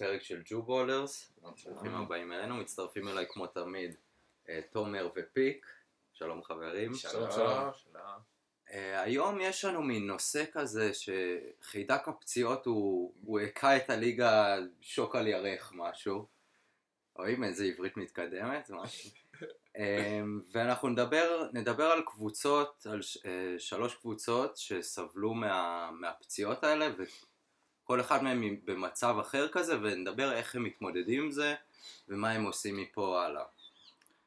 פרק של ג'ו בולרס, ברוכים הבאים אלינו, מצטרפים אליי כמו תמיד uh, תומר ופיק, שלום חברים. שלום, שלום. Uh, היום יש לנו מין נושא כזה שחידק הפציעות הוא, הכה את הליגה שוק על ירך משהו. רואים איזה עברית מתקדמת, משהו. um, ואנחנו נדבר, נדבר על קבוצות, על ש, שלוש קבוצות שסבלו מה, מהפציעות האלה וכל אחד מהם במצב אחר כזה ונדבר איך הם מתמודדים עם זה ומה הם עושים מפה הלאה.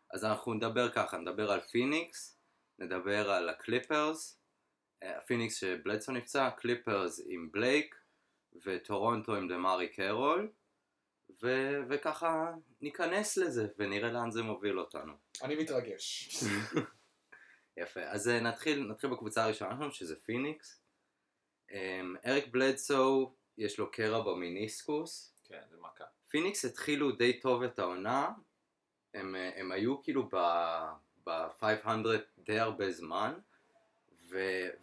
אז אנחנו נדבר ככה, נדבר על פיניקס, נדבר על הקליפרס, פיניקס שבלדסו נפצע, קליפרס עם בלייק וטורונטו עם דמארי קרול ו- וככה ניכנס לזה ונראה לאן זה מוביל אותנו. אני מתרגש. יפה, אז אה, נתחיל, נתחיל בקבוצה הראשונה שלנו שזה פיניקס. אמ, אריק בלדסו יש לו קרע במיניסקוס. כן, זה מכה. פיניקס התחילו די טוב את העונה, הם, הם היו כאילו ב-500 די הרבה זמן, ו,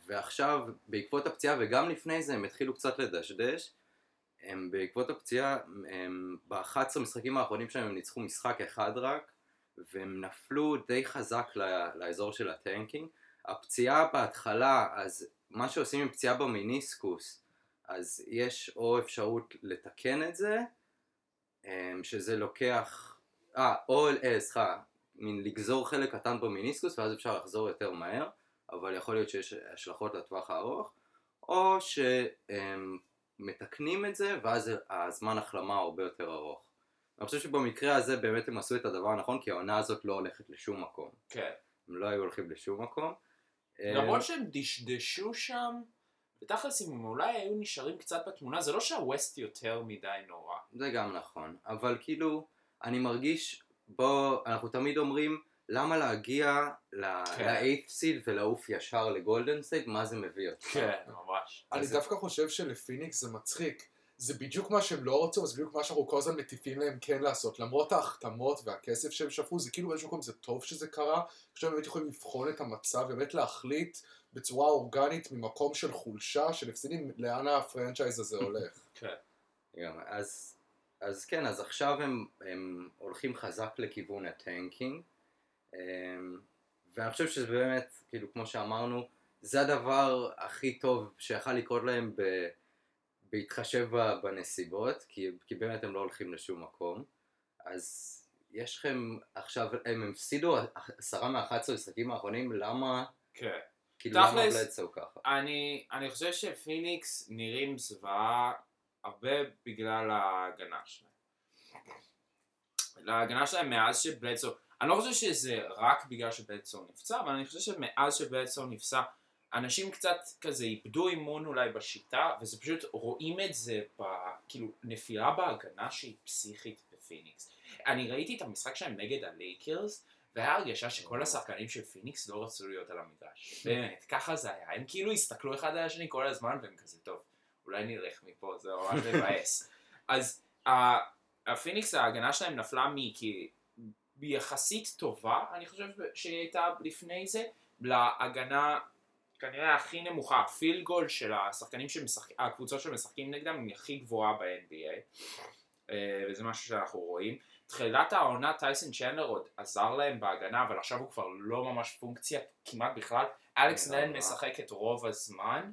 ועכשיו בעקבות הפציעה וגם לפני זה הם התחילו קצת לדשדש, הם בעקבות הפציעה, הם ב-11 משחקים האחרונים שלהם הם ניצחו משחק אחד רק, והם נפלו די חזק לאזור של הטנקינג. הפציעה בהתחלה, אז מה שעושים עם פציעה במיניסקוס, אז יש או אפשרות לתקן את זה, שזה לוקח, אה, או, אה, סליחה, מין לגזור חלק קטן במיניסקוס ואז אפשר לחזור יותר מהר, אבל יכול להיות שיש השלכות לטווח הארוך, או שמתקנים את זה ואז הזמן החלמה הרבה יותר ארוך. אני חושב שבמקרה הזה באמת הם עשו את הדבר הנכון כי העונה הזאת לא הולכת לשום מקום. כן. הם לא היו הולכים לשום מקום. למרות שהם דשדשו שם, ותכלס אם הם אולי היו נשארים קצת בתמונה, זה לא שה west יותר מדי נורא. זה גם נכון, אבל כאילו, אני מרגיש, בוא, אנחנו תמיד אומרים, למה להגיע כן. ל eight seed ולעוף ישר לגולדן סטייט, מה זה מביא אותך? כן, ממש. אני דווקא חושב שלפיניקס זה מצחיק. זה בדיוק מה שהם לא רצו, זה בדיוק מה שאנחנו כל הזמן מטיפים להם כן לעשות. למרות ההחתמות והכסף שהם שפכו, זה כאילו באיזשהו מקום זה טוב שזה קרה. עכשיו באמת יכולים לבחון את המצב, באמת להחליט בצורה אורגנית ממקום של חולשה, של הפסדים, לאן ה franchise הזה הולך. כן. גם, אז, אז כן, אז עכשיו הם, הם הולכים חזק לכיוון ה tanking, אמ, ואני חושב שזה באמת, כאילו כמו שאמרנו, זה הדבר הכי טוב שיכל לקרות להם ב, בהתחשב בנסיבות, כי, כי באמת הם לא הולכים לשום מקום, אז יש לכם עכשיו, הם הפסידו עשרה מה-11 משחקים האחרונים, למה, כן. כאילו למה בלדסו ככה? אני, אני חושב שפיניקס נראים זוועה הרבה בגלל ההגנה שלהם. להגנה שלהם מאז שבלדסו, אני לא חושב שזה רק בגלל שבלדסו נפצע, אבל אני חושב שמאז שבלדסו נפצע, אנשים קצת כזה איבדו אימון אולי בשיטה, וזה פשוט, רואים את זה, ב, כאילו, נפילה בהגנה שהיא פסיכית בפיניקס. אני ראיתי את המשחק שלהם נגד הלייקרס, והיה הרגשה שכל השחקנים של פיניקס לא רצו להיות על המגרש. באמת, ככה זה היה. הם כאילו הסתכלו אחד על השני כל הזמן, והם כזה, טוב, אולי נלך מפה, זה ממש מבאס. אז הפיניקס, ההגנה שלהם נפלה מכי... יחסית טובה, אני חושב שהיא הייתה לפני זה, להגנה כנראה הכי נמוכה, ה field goal של השחקנים הקבוצות שמשחקים נגדם היא הכי גבוהה ב-NBA, אה, וזה משהו שאנחנו רואים. תחילת העונה טייסון צ'נדלר עוד עזר להם בהגנה, אבל עכשיו הוא כבר לא ממש פונקציה כמעט בכלל. אלכס לן. משחק את רוב הזמן.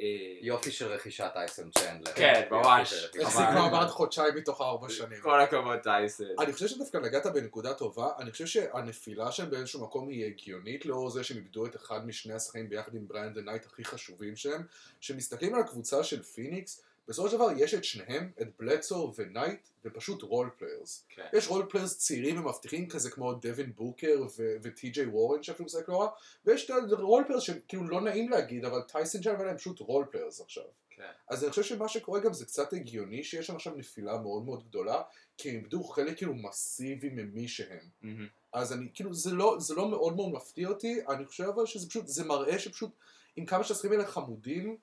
אה, יופי של רכישת טייסון צ'נדלר. כן, ממש. רכישת- החזיק אבל- מעמד חודשיים מתוך הארבע שנים. כל הכבוד טייסון. אני חושב שדווקא נגעת בנקודה טובה, אני חושב שהנפילה שלהם באיזשהו מקום היא הגיונית לאור זה שהם איבדו את אחד משני השחקנים ביחד עם ברנדון נייט הכי חשובים שלהם, שמסתכלים על הקבוצה של פיניקס, בסופו של דבר יש את שניהם, את בלדסו ונייט, ופשוט role players. כן. יש role players צעירים ומבטיחים כזה כמו דווין בוקר ו- וטי.ג'יי וורן שאפילו משחק לא רע, ויש את ה role players שכאילו לא נעים להגיד, אבל טייסון צ'נדלר הם פשוט role players עכשיו. כן. אז אני חושב שמה שקורה גם זה קצת הגיוני שיש שם עכשיו נפילה מאוד מאוד גדולה, כי הם איבדו חלק כאילו מסיבי ממי שהם. מהמם. אז אני, כאילו, זה לא, זה לא מאוד מאוד מפתיע אותי, אני חושב אבל שזה פשוט, זה מראה שפשוט, עם כמה שהשחקנים האלה חמודים,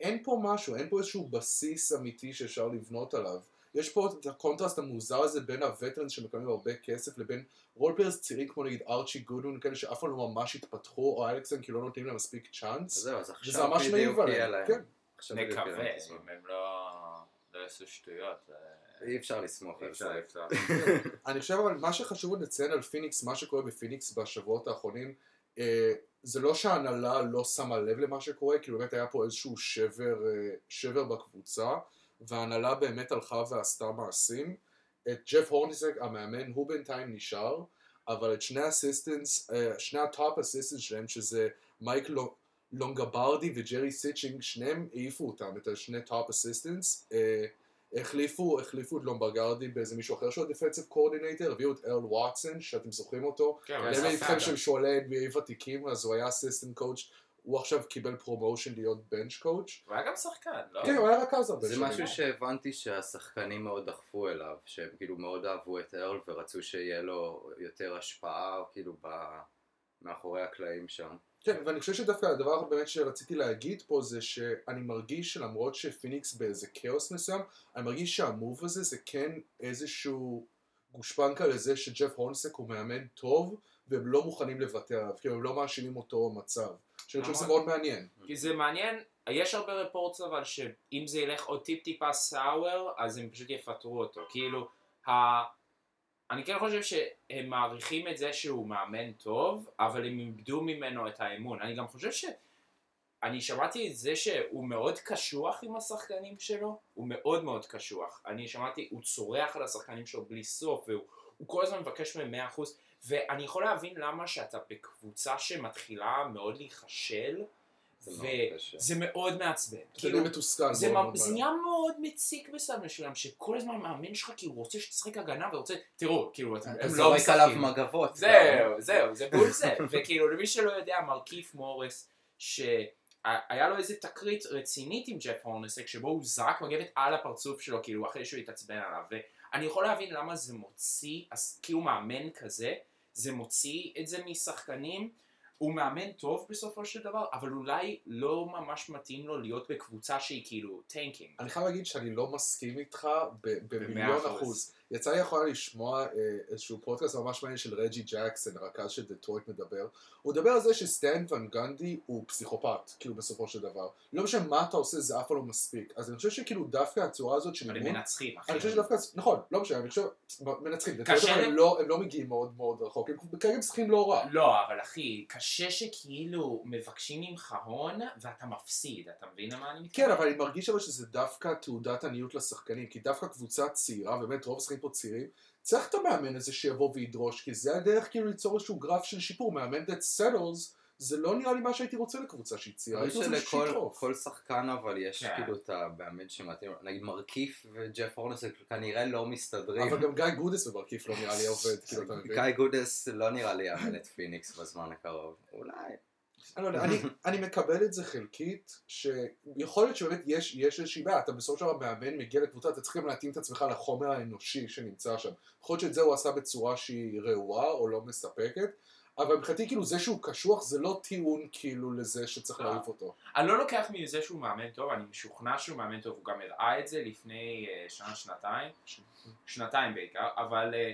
אין פה משהו, אין פה איזשהו בסיס אמיתי שאפשר לבנות עליו. יש פה את הקונטרסט המוזר הזה בין ה veterans שמקבלים הרבה כסף לבין role players צעירים כמו נגיד ארצ'י גודווין כאלה שאף פעם לא ממש התפתחו או אלכס לן כי לא נותנים להם מספיק אז צ'אנס זהו, אז וזה עכשיו ממש בדיוק מעיב יהיה עליהם, להם. כן. נקווה. אם הם לא... איזה שטויות. זה- אי אפשר לסמוך על זה. אני חושב אבל מה שחשוב לציין על פיניקס, מה שקורה בפיניקס בשבועות האחרונים, אה, זה לא שההנהלה לא שמה לב למה שקורה, כי באמת היה פה איזשהו שבר, אה, שבר בקבוצה, וההנהלה באמת הלכה ועשתה מעשים. את ג'ף הורנאסק, המאמן, הוא בינתיים נשאר, אבל את שני ה assistants, אה, שני ה top assistants שלהם, שזה מייק לו- לונגברדי וג'רי סיצ'ינג, שניהם העיפו אותם, את השני top assistants. החליפו, החליפו את לונגברדי באיזה מישהו אחר שהוא ה defensive coordinator, הביאו את ארל וואטסון, שאתם זוכרים אותו. כן, אבל למי זה סאגה. שהוא עולה NBA ותיקים, אז הוא היה assistant coach, הוא עכשיו קיבל promotion להיות בנץ' קואוץ'. הוא היה גם שחקן, לא? כן, הוא היה רכז הרבה זה שנים. משהו שהבנתי שהשחקנים מאוד דחפו אליו, שהם כאילו מאוד אהבו את ארל ורצו שיהיה לו יותר השפעה, כאילו, מאחורי הקלעים שם. כן, ואני חושב שדווקא הדבר באמת שרציתי להגיד פה זה שאני מרגיש שלמרות שפיניקס באיזה כאוס מסוים, אני מרגיש שהמוב הזה זה כן איזשהו גושפנקה לזה שג'ף הורנסק הוא מאמן טוב, והם לא מוכנים לוותר עליו, כאילו הם לא מאשימים אותו במצב. שאני חושב שזה נכון. מאוד מעניין. כי זה מעניין, יש הרבה רפורטס אבל שאם זה ילך עוד טיפ טיפה סאואר, אז הם פשוט יפטרו אותו. כאילו. אני כן חושב שהם מעריכים את זה שהוא מאמן טוב, אבל הם איבדו ממנו את האמון. אני גם חושב ש... אני שמעתי את זה שהוא מאוד קשוח עם השחקנים שלו, הוא מאוד מאוד קשוח. אני שמעתי, הוא צורח על השחקנים שלו בלי סוף, והוא הוא כל הזמן מבקש מהם 100%, ואני יכול להבין למה שאתה בקבוצה שמתחילה מאוד להיכשל. וזה מאוד מעצבן. זה כאילו, מתוסכל. זה. נהיה מאוד מציק בשלב מסוים, שכל הזמן מאמן שלך כאילו רוצה שתשחק הגנה ורוצה, תראו, כאילו, אתה הם לא זורק עליו משחקים. מגבות. זהו, זהו, זה בול זה. וכאילו, למי שלא יודע, מרכיף מוריס, שהיה לו איזה תקרית רצינית עם ג'ף הורנסק, שבו הוא זרק מגבת על הפרצוף שלו, כאילו, אחרי שהוא התעצבן עליו. ואני יכול להבין למה זה מוציא, כאילו מאמן כזה, זה מוציא את זה משחקנים. הוא מאמן טוב בסופו של דבר, אבל אולי לא ממש מתאים לו להיות בקבוצה שהיא כאילו tanking. אני חייב להגיד שאני לא מסכים איתך במיליון אחוז. יצא לי לשמוע אה, איזשהו פודקאסט ממש מעניין של רג'י ג'קסון, הרכז של דטרויט מדבר. הוא מדבר על זה שסטן ון גנדי הוא פסיכופת, כאילו בסופו של דבר. לא משנה מה אתה עושה, זה אף פעם לא מספיק. אז אני חושב שכאילו דווקא הצורה הזאת של אבל הם. מנצחים, אחי. אני חושב שדווקא, נכון, לא משנה, אני חושב, מנצחים. קשה הם לא- הם לא מגיעים מאוד מאוד רחוק, הם כרגע משחקים לא רע. לא, אבל אחי, קשה שכאילו מבקשים ממך הון ואתה מפסיד, אתה מבין למה אני מתכוון? כן, אבל אני מרגיש אבל שזה דווקא תעודת עניות לשחקנים, כי דווקא קבוצה צעירה, באמת רוב השחקנים פה צעירים, צריך את המאמן הזה שיבוא וידרוש, כי זה הדרך כאילו ליצור איזשהו גרף של שיפור, מאמן that settles, זה לא נראה לי מה שהייתי רוצה לקבוצה שהיא צעירה, הייתי רוצה שידחוף. כל שחקן אבל יש כן. כאילו את המאמן שמתאים. נגיד מרקיף וג'ף הורנאסק כנראה לא מסתדרים. אבל גם גיא גודס במרכיב לא נראה לי עובד, כאילו אתה מבין? גיא גודס לא נראה לי יאמן את פיניקס בזמן הקרוב. אולי. אני לא יודע, אני- אני מקבל את זה חלקית, שיכול להיות שבאמת יש יש איזושהי בעיה, אתה בסופו של דבר מאמן מגיע לקבוצה, אתה צריך גם להתאים את עצמך לחומר האנושי שנמצא שם. יכול להיות שאת זה הוא עשה בצורה שהיא רעועה או לא מספקת, אבל מבחינתי כאילו זה שהוא קשוח זה לא טיעון כאילו לזה שצריך לא. להעיף אותו. אני לא לוקח מזה שהוא מאמן טוב, אני משוכנע שהוא מאמן טוב, הוא גם הראה את זה לפני אה, שנה, שנתיים, שנתיים בעיקר, אבל, אה,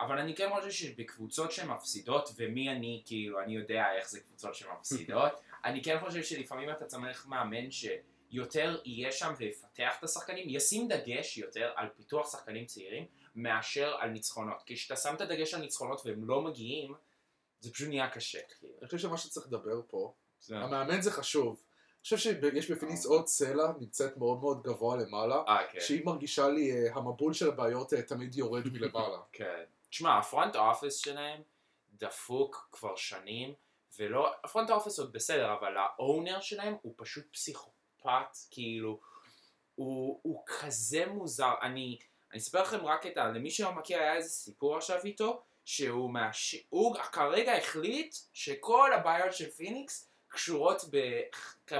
אבל אני כן חושב שבקבוצות שהן מפסידות, ומי אני, כאילו, אני יודע איך זה קבוצות שמפסידות, אני כן חושב שלפעמים אתה צריך מאמן שיותר יהיה שם ויפתח את השחקנים, ישים דגש יותר על פיתוח שחקנים צעירים, מאשר על ניצחונות. כי כשאתה שם את הדגש על ניצחונות והם לא מגיעים, זה פשוט נהיה קשה. כאילו. אני חושב שמה שצריך לדבר פה, זה- המאמן זה חשוב. אני חושב שיש בפיניקס עוד צלע נמצאת מאוד מאוד גבוה למעלה, אה, כן. שהיא מרגישה לי, אה, המבול של הבעיות אה, תמיד יורד מלמעלה. כן. תשמע, ה front office שלהם דפוק כבר שנים, ולא, ה front office עוד בסדר, אבל ה owner שלהם הוא פשוט פסיכופת, כאילו, הוא, הוא כזה מוזר. אני, אני אספר לכם רק את ה... למי שלא מכיר, היה איזה סיפור עכשיו איתו, שהוא מאש... הוא כרגע החליט שכל הבעיות של פיניקס קשורות ב...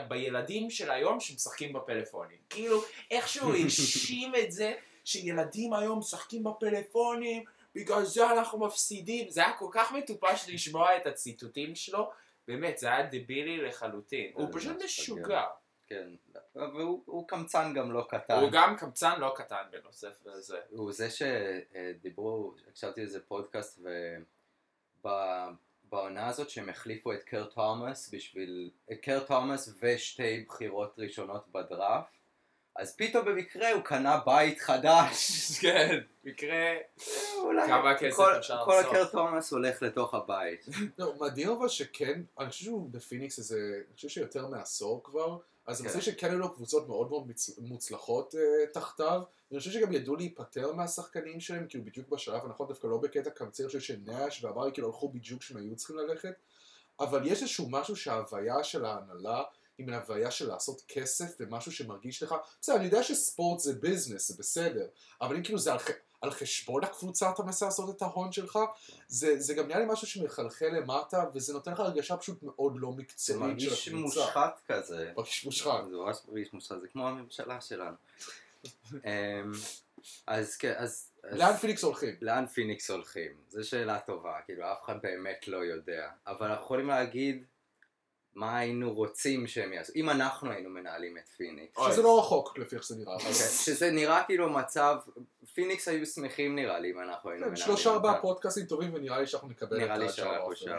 בילדים של היום שמשחקים בפלאפונים. כאילו, איכשהו האשים את זה שילדים היום משחקים בפלאפונים, בגלל זה אנחנו מפסידים. זה היה כל כך מטופש לשמוע את הציטוטים שלו, באמת, זה היה דבילי לחלוטין. הוא זה פשוט משוגע. כן. והוא הוא קמצן גם לא קטן. הוא גם קמצן לא קטן בנוסף לזה. הוא זה שדיברו, הקשבתי לאיזה פודקאסט ובעונה הזאת שהם החליפו את קר תומאס בשביל, את קר תומאס ושתי בחירות ראשונות בדראפט אז פתאום במקרה הוא קנה בית חדש. כן, מקרה... אולי כמה כסף כל- אפשר כל לחסוך. הקר תומאס הולך לתוך הבית. לא, מדהים אבל שכן, אני חושב שהוא בפיניקס איזה, אני חושב שיותר מעשור כבר, אז כן. אני חושב שכן היו לו קבוצות מאוד מאוד מוצלחות אה, תחתיו, ואני חושב שגם ידעו להיפטר מהשחקנים שלהם, כאילו בדיוק בשלב הנכון, דווקא לא בקטע קמצני, אני חושב שנאש והברי כאילו הלכו בדיוק כשהם היו צריכים ללכת, אבל יש איזשהו משהו שההוויה של ההנהלה היא מן הוויה של לעשות כסף ומשהו שמרגיש לך, בסדר, אני יודע שספורט זה ביזנס, זה בסדר, אבל אם כאילו זה על, ח... על חשבון הקבוצה אתה מנסה לעשות את ההון שלך, זה, זה גם נראה לי משהו שמחלחל למטה, וזה נותן לך הרגשה פשוט מאוד לא זה מקצועית של מרגיש הקבוצה. מושחת כזה. מרגיש מושחת. זה ממש מרגיש מושחת, זה כמו הממשלה שלנו. אמ, אז כן. אז- לאן פיניקס הולכים? לאן פיניקס הולכים? זו שאלה טובה, כאילו אף אחד באמת לא יודע. אבל אנחנו יכולים להגיד מה היינו רוצים שהם יעשו. אם אנחנו היינו מנהלים את פיניקס. שזה לא רחוק לפי איך שזה נראה. אוקיי, שזה נראה כאילו מצב, פיניקס היו שמחים נראה לי אם אנחנו היינו כן, מנהלים. שלושה ארבעה אותה. פודקאסטים טובים ונראה לי שאנחנו נקבל את נראה לי שאנחנו. שם.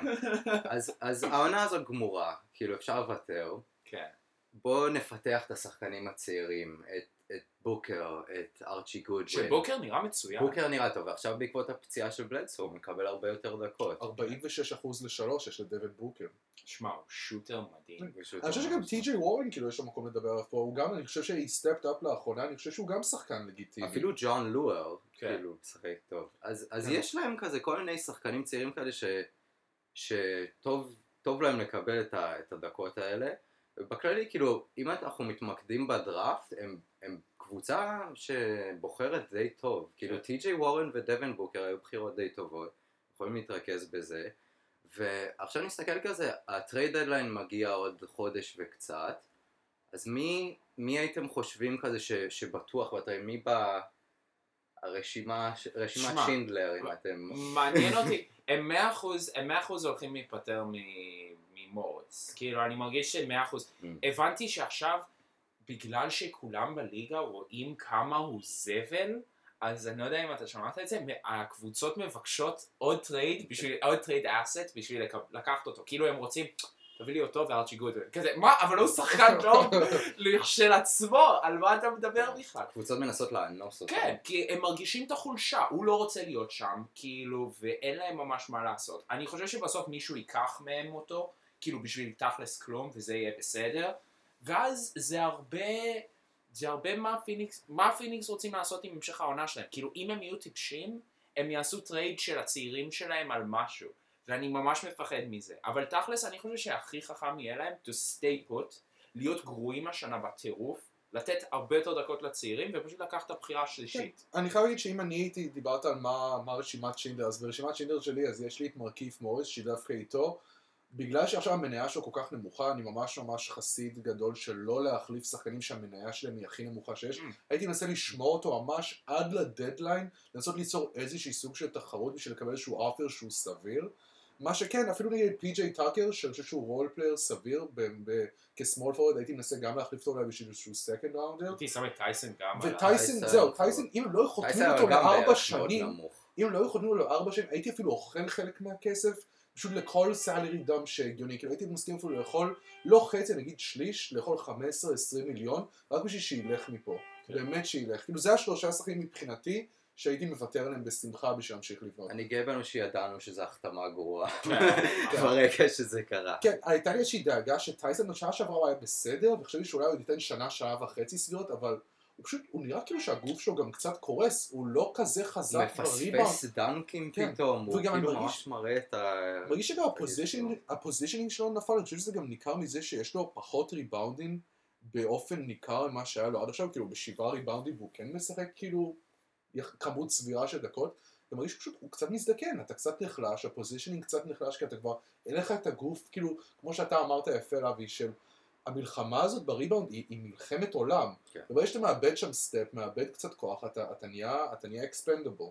אז- אז העונה הזאת גמורה, כאילו אפשר לוותר. כן. בואו נפתח את השחקנים הצעירים, את, את בוקר, את ארצ'י גודווין. שבוקר נראה מצוין. בוקר נראה טוב, ועכשיו בעקבות הפציעה של בלדסו הוא מקבל הרבה יותר דקות. 46% לשלוש יש לדוון בוקר. שמע, הוא שוטר מדהים. אני חושב שגם טי.ג'יי וורן כאילו יש לו מקום לדבר עליו פה, הוא גם, אני חושב שהיא סטפט אפ לאחרונה, אני חושב שהוא גם שחקן לגיטימי. אפילו ג'ון לואר, כן. כאילו, משחק טוב. אז, אז כן. יש להם כזה כל מיני שחקנים צעירים כאלה ש, שטוב טוב להם לקבל את הדקות האלה. ובכללי, כאילו, אם אנחנו מתמקדים בדראפט, הם, הם קבוצה שבוחרת די טוב. כאילו, כן. טי.ג'יי וורן ודבן בוקר היו בחירות די טובות, יכולים להתרכז בזה. ועכשיו נסתכל כזה, ה trade deadline מגיע עוד חודש וקצת, אז מי, מי הייתם חושבים כזה ש, שבטוח ב trade, מי ברשימה, רשימת שינדלר אם אתם... מעניין אותי, הם מאה אחוז, הם מאה אחוז הולכים להיפטר מ- ממורס. כאילו, אני מרגיש שמאה אחוז. Mm. הבנתי שעכשיו, בגלל שכולם בליגה רואים כמה הוא זבל, אז אני לא יודע אם אתה שמעת את זה, הקבוצות מבקשות עוד trade, בשביל, עוד trade asset בשביל לק- לקחת אותו. כאילו הם רוצים, תביא לי אותו וארצ'י גודווין. כזה, מה? אבל הוא שחקן טוב של עצמו, על מה אתה מדבר בכלל? קבוצות מנסות לאנוס אותו. כן, כי הם מרגישים את החולשה, הוא לא רוצה להיות שם, כאילו, ואין להם ממש מה לעשות. אני חושב שבסוף מישהו ייקח מהם אותו, כאילו בשביל תכלס כלום, וזה יהיה בסדר, ואז זה הרבה, זה הרבה מה פיניקס, מה פיניקס רוצים לעשות עם המשך העונה שלהם. כאילו, אם הם יהיו טיפשים, הם יעשו trade של הצעירים שלהם על משהו, ואני ממש מפחד מזה. אבל תכלס, אני חושב שהכי חכם יהיה להם to stay put, להיות גרועים השנה בטירוף, לתת הרבה יותר דקות לצעירים ופשוט לקחת את הבחירה השלישית. אני חייב להגיד שאם אני הייתי, דיברת על מה, רשימת שינדלר, אז ברשימת שינדלר שלי אז יש לי את מרקיף מוריס שדווקא איתו, בגלל שעכשיו המניה שלו כל כך נמוכה, אני ממש ממש חסיד גדול של לא להחליף שחקנים שהמניה שלהם היא הכי נמוכה שיש, Mm. הייתי מנסה לשמור אותו ממש עד לדדליין, לנסות ליצור איזושהי סוג של תחרות בשביל לקבל איזשהו offer שהוא סביר. מה שכן, אפילו נגיד פי.ג'יי טאקר, שאני חושב שהוא role player סביר, כ small forward, הייתי מנסה גם להחליף אותו אולי בשביל איזשהו second rounder. הייתי שם את טייסון גם טייסון, זהו, טוב. טייסון, אם הם לא חותמים אותו לארבע שנים. אם הם לא חותמים לו לארבע שנים, הייתי אפילו אוכל חלק מהכסף, פשוט לכל salary dump שהגיוני, כאילו הייתי מסכים אפילו לאכול, לא חצי, נגיד שליש, לאכול 15-20 מיליון, רק בשביל שילך מפה. כן. באמת שילך. כאילו זה השלושה שחקנים מבחינתי, שהייתי מוותר עליהם בשמחה בשביל להמשיך לבנות. אני גאה בנו שידענו שזו החתמה גרועה. כן. ברגע שזה קרה. כן, הייתה לי איזושהי דאגה שטייסון בשנה שעברה הוא היה בסדר, וחשבתי שאולי הוא ייתן שנה, שנה וחצי סבירות, אבל הוא פשוט, הוא נראה כאילו שהגוף שלו גם קצת קורס, הוא לא כזה הוא חזק בריבאונד. מפספס דנקים כן. פתאום, הוא כאילו ממש מראה את ה... מרגיש שגם ה positioning שלו נפל, אני חושב שזה גם ניכר מזה שיש לו פחות ריבאונדים באופן ניכר ממה שהיה לו עד עכשיו, כאילו בשבעה ריבאונדים והוא כן משחק כאילו כמות סבירה של דקות, אתה מרגיש פשוט, הוא קצת מזדקן, אתה קצת נחלש, ה positioning קצת נחלש, כי אתה כבר, אין לך את הגוף, כאילו, כמו שאתה אמרת יפה לאבי, של המלחמה הזאת בריבאונד היא, היא מלחמת עולם. כן. וברגע שאתה מאבד שם step, מאבד קצת כוח, אתה, אתה נהיה, אתה נהיה expendable.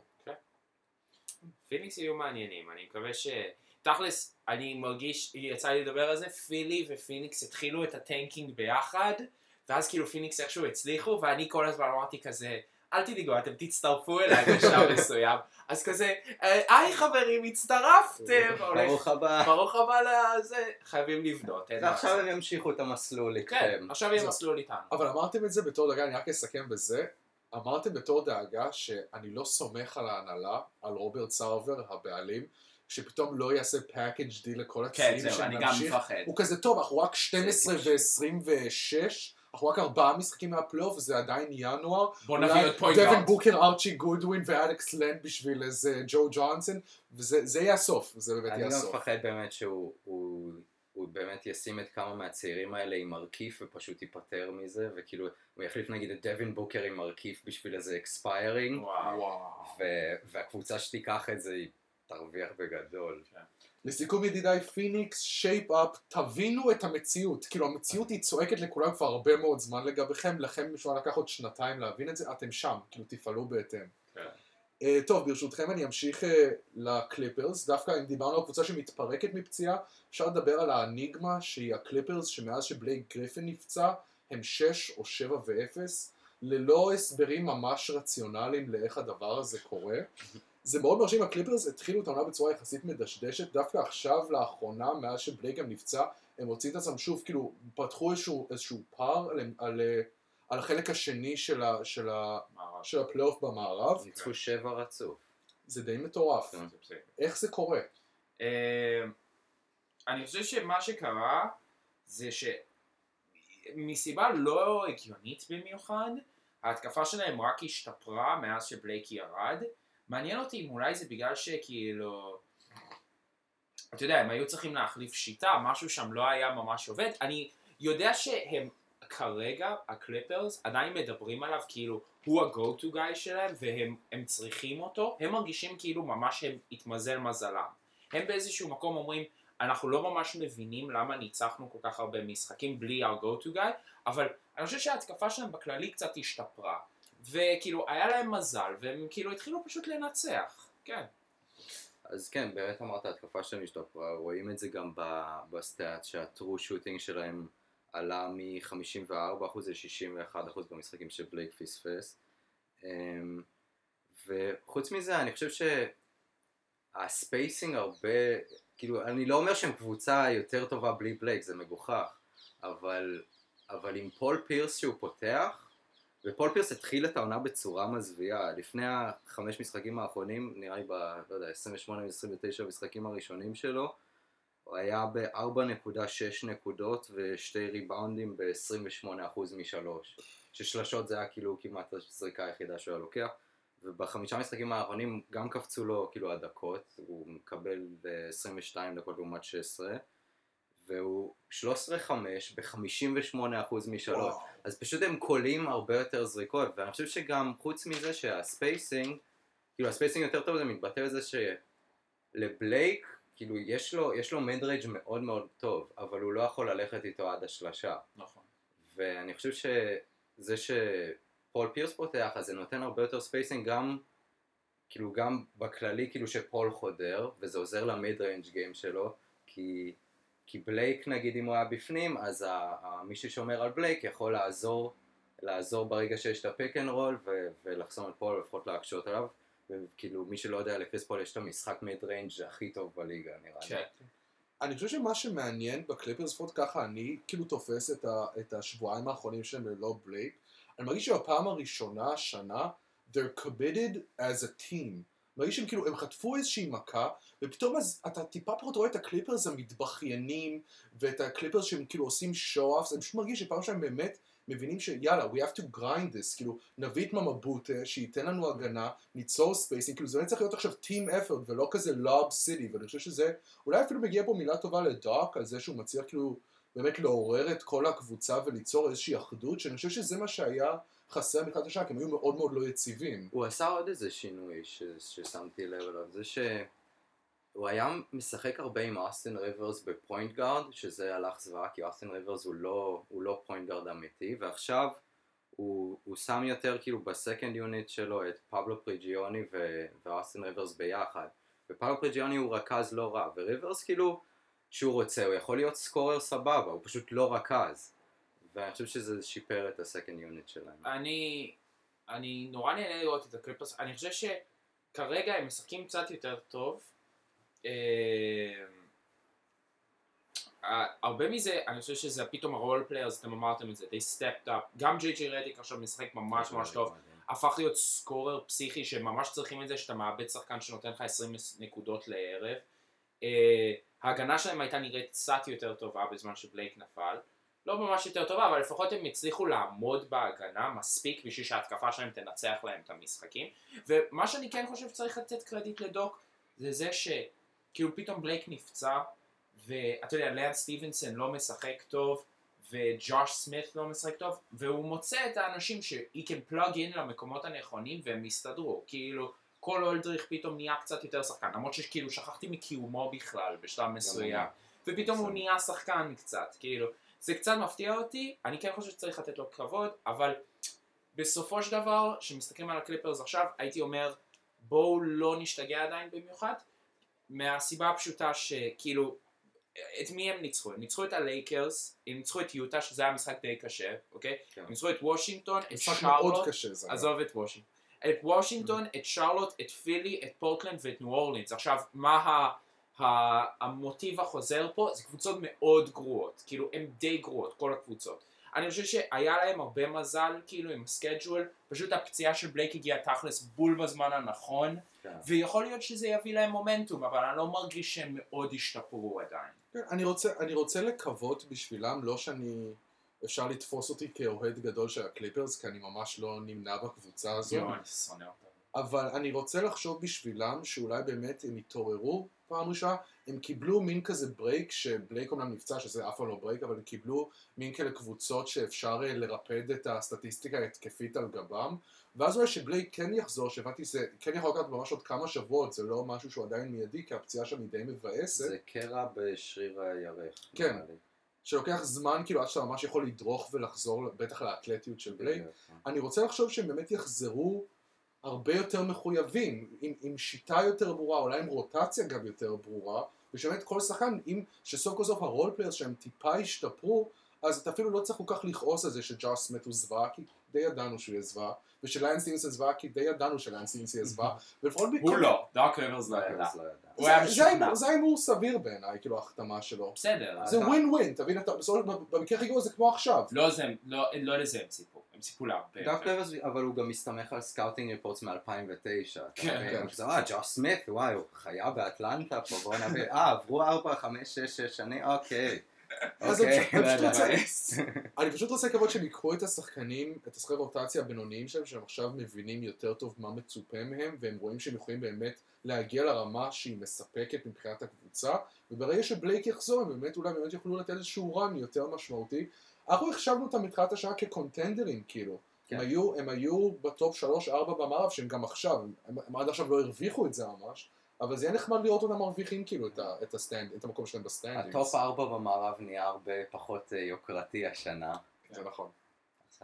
פיניקס יהיו מעניינים, אני מקווה ש... תכלס, אני מרגיש, יצא לי לדבר על זה, פילי ופיניקס התחילו את ה tanking ביחד, ואז כאילו פיניקס איכשהו הצליחו, ואני כל הזמן אמרתי כזה, אל תדאגו, אתם תצטרפו אליי בשלב מסוים. אז כזה, "אה, היי חברים, הצטרפתם, ברוך הבא. ברוך הבא לזה, חייבים לבנות, ועכשיו. הם ימשיכו את המסלול כן, איתכם. עכשיו יהיה מסלול איתנו. אבל אמרתם את זה בתור דאגה, אני רק אסכם בזה. אמרתם בתור דאגה שאני לא סומך על ההנהלה, על רוברט סרבר, הבעלים, שפתאום לא יעשה package deal לכל כן, הצעירים זהו, אני גם. מפחד. הוא כזה טוב, אנחנו רק 12 זה ו-26, אנחנו רק ארבעה משחקים מהפלייאוף, וזה עדיין ינואר. בוא נביא עוד point דווין בוקר, ארצ'י גודווין ואלכס לנד בשביל איזה ג'ו ג'ונסון, וזה זה יהיה הסוף, זה באמת אני יהיה הסוף. מפחד באמת שהוא הוא, הוא באמת ישים את כמה מהצעירים האלה עם מרקיף ופשוט ייפטר מזה, וכאילו הוא יחליף נגיד את דווין בוקר עם מרקיף בשביל איזה expiring. והקבוצה שתיקח את זה היא תרוויח בגדול. לסיכום ידידיי, פיניקס, shape up, תבינו את המציאות. כאילו המציאות היא צועקת לכולם כבר הרבה מאוד זמן לגביכם, לכם משהו לקח עוד שנתיים להבין את זה, אתם שם, כאילו תפעלו בהתאם. כן. Uh, טוב, ברשותכם אני אמשיך uh, לקליפרס, דווקא אם דיברנו על קבוצה שמתפרקת מפציעה, אפשר לדבר על האניגמה שהיא הקליפרס, שמאז שבלייק גריפן נפצע, הם 6 או 7 ו-0, ללא הסברים ממש רציונליים לאיך הדבר הזה קורה. זה מאוד מרשים, הקליפרס התחילו את העונה בצורה יחסית מדשדשת, דווקא עכשיו, לאחרונה, מאז שבלייק גם נפצע, הם מוצאים את עצמם שוב, כאילו, פתחו איזשהו, איזשהו פער על, על, על החלק השני של, ה, של, ה. של הפלייאוף במערב, ניצחו שבע רצוף. זה די מטורף. כן. איך זה קורה? אה, אני חושב שמה שקרה זה שמסיבה לא הגיונית במיוחד, ההתקפה שלהם רק השתפרה מאז שבלייק ירד. מעניין אותי אם אולי זה בגלל שכאילו... אתה יודע, הם היו צריכים להחליף שיטה, משהו שם לא היה ממש עובד. אני יודע שהם כרגע, הקליפרס, עדיין מדברים עליו כאילו הוא ה-go to guy שלהם והם הם צריכים אותו. הם מרגישים כאילו ממש הם התמזל מזלם. הם באיזשהו מקום אומרים, אנחנו לא ממש מבינים למה ניצחנו כל כך הרבה משחקים בלי ה-go to guy, אבל אני חושב שההתקפה שלהם בכללי קצת השתפרה. וכאילו, היה להם מזל, והם כאילו התחילו פשוט לנצח. כן. אז כן, באמת אמרת התקפה שלהם השתפרה, רואים את זה גם בסטאט שהטרו שוטינג שלהם עלה מ-54% ל-61% במשחקים שבלייק פספס. אמ, וחוץ מזה, אני חושב שה spacing הרבה, כאילו, אני לא אומר שהם קבוצה יותר טובה בלי בלייק, זה מגוחך, אבל, אבל עם פול פירס שהוא פותח, ופול פירס התחיל את העונה בצורה מזוויעה, לפני החמש משחקים האחרונים, נראה לי ב, לא יודע, 28-29 המשחקים הראשונים שלו, הוא היה ב-4.6 נקודות ושתי ריבאונדים ב-28% משלוש. ששלשות זה היה כאילו כמעט הזריקה היחידה שהוא היה לוקח. ובחמישה משחקים האחרונים גם קפצו לו כאילו הדקות, הוא מקבל ב-22 דקות לעומת 16, והוא 13-5 ב-58% משלוש. אז פשוט הם קולעים הרבה יותר זריקות, ואני חושב שגם חוץ מזה שה spacing, כאילו ה spacing יותר טוב זה מתבטא בזה שלבלייק, כאילו יש לו, יש לו mid-range מאוד מאוד טוב, אבל הוא לא יכול ללכת איתו עד השלשה. נכון. ואני חושב שזה שפול פירס פותח, אז זה נותן הרבה יותר spacing גם, כאילו גם בכללי כאילו שפול חודר, וזה עוזר ל mid-range game שלו, כי, כי בלייק נגיד אם הוא היה בפנים, אז ה, ה, מי ששומר על בלייק יכול לעזור, לעזור ברגע שיש את ה pick and roll, ו- ולחסום את פול, לפחות להקשות עליו, וכאילו מי שלא יודע, לקריס פול יש את המשחק mid-range הכי טוב בליגה נראה לי. כן. אני חושב שמה שמעניין בקליפרס, לפחות ככה אני כאילו תופס את, ה, את השבועיים האחרונים שלהם ללא בלייק, אני מרגיש שבפעם הראשונה השנה, they're committed as a team. מרגיש שהם כאילו, הם חטפו איזושהי מכה, ופתאום אז אתה טיפה פחות רואה את הקליפרס המתבכיינים, ואת הקליפרס שהם כאילו עושים show-offs, אני פשוט מרגיש שפעם שהם באמת מבינים שיאללה, we have to grind this, כאילו, נביא את מבה א מוטה, שייתן לנו הגנה, ניצור spacing, כאילו זה באמת צריך להיות עכשיו team effort, ולא כזה Lob City, ואני חושב שזה, אולי אפילו מגיע פה מילה טובה לדוק, על זה שהוא מצליח כאילו באמת לעורר את כל הקבוצה וליצור איזושהי אחדות, שאני חושב שזה מה שהיה חסר מתחילת השנה, כי הם היו מאוד מאוד לא יציבים. הוא עשה עוד איזה שינוי ש, ששמתי לב אליו, זה שהוא היה משחק הרבה עם אוסטין ריברס ב point guard, שזה הלך זוועה, כי אוסטין ריברס הוא לא, הוא לא point guard אמיתי, ועכשיו הוא, הוא שם יותר כאילו ב second unit שלו את פבלו פריג'יוני ו- ואוסטין ריברס ביחד. ופבלו פריג'יוני הוא רכז לא רע, וריברס כאילו, שהוא רוצה, הוא יכול להיות scorer סבבה, הוא פשוט לא רכז. ואני חושב שזה שיפר את ה second unit שלהם. אני, אני נורא נהנה לראות את הקליפרס, אני חושב שכרגע הם משחקים קצת יותר טוב. אה, הרבה מזה, אני חושב שזה פתאום ה role players, אתם אמרתם את זה, they stepped up, גם ג'יי ג'יי רדיק עכשיו משחק ממש ממש טוב, הפך להיות סקורר פסיכי שממש צריכים את זה, שאתה מאבד שחקן שנותן לך 20 נקודות לערב. אה, ההגנה שלהם הייתה נראית קצת יותר טובה בזמן שבלייק נפל. לא ממש יותר טובה, אבל לפחות הם הצליחו לעמוד בהגנה מספיק בשביל שההתקפה שלהם תנצח להם את המשחקים. ומה שאני כן חושב שצריך לתת קרדיט לדוק, זה זה שכאילו פתאום בלייק נפצע, ואתה יודע, ליאן סטיבנסון לא משחק טוב, וג'וש סמית לא משחק טוב, והוא מוצא את האנשים ש-he can plug in למקומות הנכונים והם יסתדרו. כאילו, כל אולדריך פתאום נהיה קצת יותר שחקן, למרות שכאילו שכחתי מקיומו בכלל בשלב מסוים. ופתאום הוא נהיה שחקן קצת, כאילו. זה קצת מפתיע אותי, אני כן חושב שצריך לתת לו כבוד, אבל בסופו של דבר, כשמסתכלים על הקליפרס עכשיו, הייתי אומר, בואו לא נשתגע עדיין במיוחד, מהסיבה הפשוטה שכאילו, את מי הם ניצחו? הם ניצחו את הלייקרס, הם ניצחו את יוטה, שזה היה משחק די קשה, אוקיי? כן. הם ניצחו את וושינגטון, את שרלוט. עזוב את וושינגטון. את וושינגטון, את שרלוט, את פילי, את פורטלנד ואת ניו אורלינס. עכשיו, מה ה... המוטיב החוזר פה זה קבוצות מאוד גרועות, כאילו הן די גרועות, כל הקבוצות. אני חושב שהיה להם הרבה מזל כאילו עם ה schedule, פשוט הפציעה של בלייק הגיעה תכלס בול בזמן הנכון, כן. ויכול להיות שזה יביא להם מומנטום, אבל אני לא מרגיש שהם מאוד השתפרו עדיין. כן, אני רוצה, אני רוצה לקוות בשבילם, לא שאני... אפשר לתפוס אותי כאוהד גדול של הקליפרס, כי אני ממש לא נמנה בקבוצה הזו. יואו, אני שונא אותם. אבל אני רוצה לחשוב בשבילם שאולי באמת הם התעוררו פעם ראשונה, הם קיבלו מין כזה break, שבלייק אומנם נפצע, שזה אף פעם לא break, אבל הם קיבלו מין כאלה קבוצות שאפשר אה, לרפד את הסטטיסטיקה ההתקפית על גבם, ואז אולי שבלייק כן יחזור, שהבנתי זה כן יכול לקחת ממש עוד כמה שבועות, זה לא משהו שהוא עדיין מיידי, כי הפציעה שם היא די מבאסת, זה קרע בשריר הירך. כן. שלוקח זמן כאילו עד שאתה ממש יכול לדרוך ולחזור בטח לאתלטיות של בלייק. בדיוק. אני רוצה לחשוב שהם באמת יחזרו הרבה יותר מחויבים, עם, עם שיטה יותר ברורה, אולי עם רוטציה גם יותר ברורה, ושבאמת כל שחקן, אם שסוף כל סוף ה role players שהם טיפה השתפרו, אז אתה אפילו לא צריך כל כך לכעוס על זה שג'וש סמית הוא זוועה, כי די ידענו שהוא יהיה זוועה, ושלאנס סטיבנסון זוועה, כי די ידענו שלאנס סטיבנסון יהיה זוועה, ולפחות הוא לא, דוק ריברס לא ידע. לא ידע. הוא היה זה- זה היה- משוכנע. זה היה הימור סביר בעיניי, כאילו ההחתמה שלו. בסדר, זה ווין ווין, תבין, אתה- בסופו- במקרה הכי גרוע זה כמו עכשיו. לא לא לא לזה הם ציפו, הם ציפו להרבה. דוק ריברס, אבל הוא גם מסתמך על scouting reports מ-2009. כן, כן. אה, ג'וש סמית, וואי, הוא חיה באטלנטה פה, בוא נביא, אה, עברו 4, 5, 6, 6 שנים, אוקיי. אז אוקיי, אני פשוט- אני לא. רוצה- אני פשוט רוצה לקוות שהם ייקחו את השחקנים, את השחקי רוטציה הבינוניים שלהם, שהם עכשיו מבינים יותר טוב מה מצופה מהם, והם רואים שהם יכולים באמת להגיע לרמה שהיא מספקת מבחינת הקבוצה, וברגע שבלייק יחזור, הם באמת אולי באמת יוכלו לתת איזשהו רן יותר משמעותי. אנחנו החשבנו אותם מתחילת השנה כקונטנדרים, כאילו. כן. הם היו, הם היו בטופ 3-4 במערב, שהם גם עכשיו, הם, הם עד עכשיו לא הרוויחו את זה ממש, אבל זה יהיה נחמד לראות אותם מרוויחים כאילו את, ה, את, ה stand, את המקום שלהם ב standings. ה top 4 במערב נהיה הרבה פחות אה, יוקרתי השנה. זה נכון.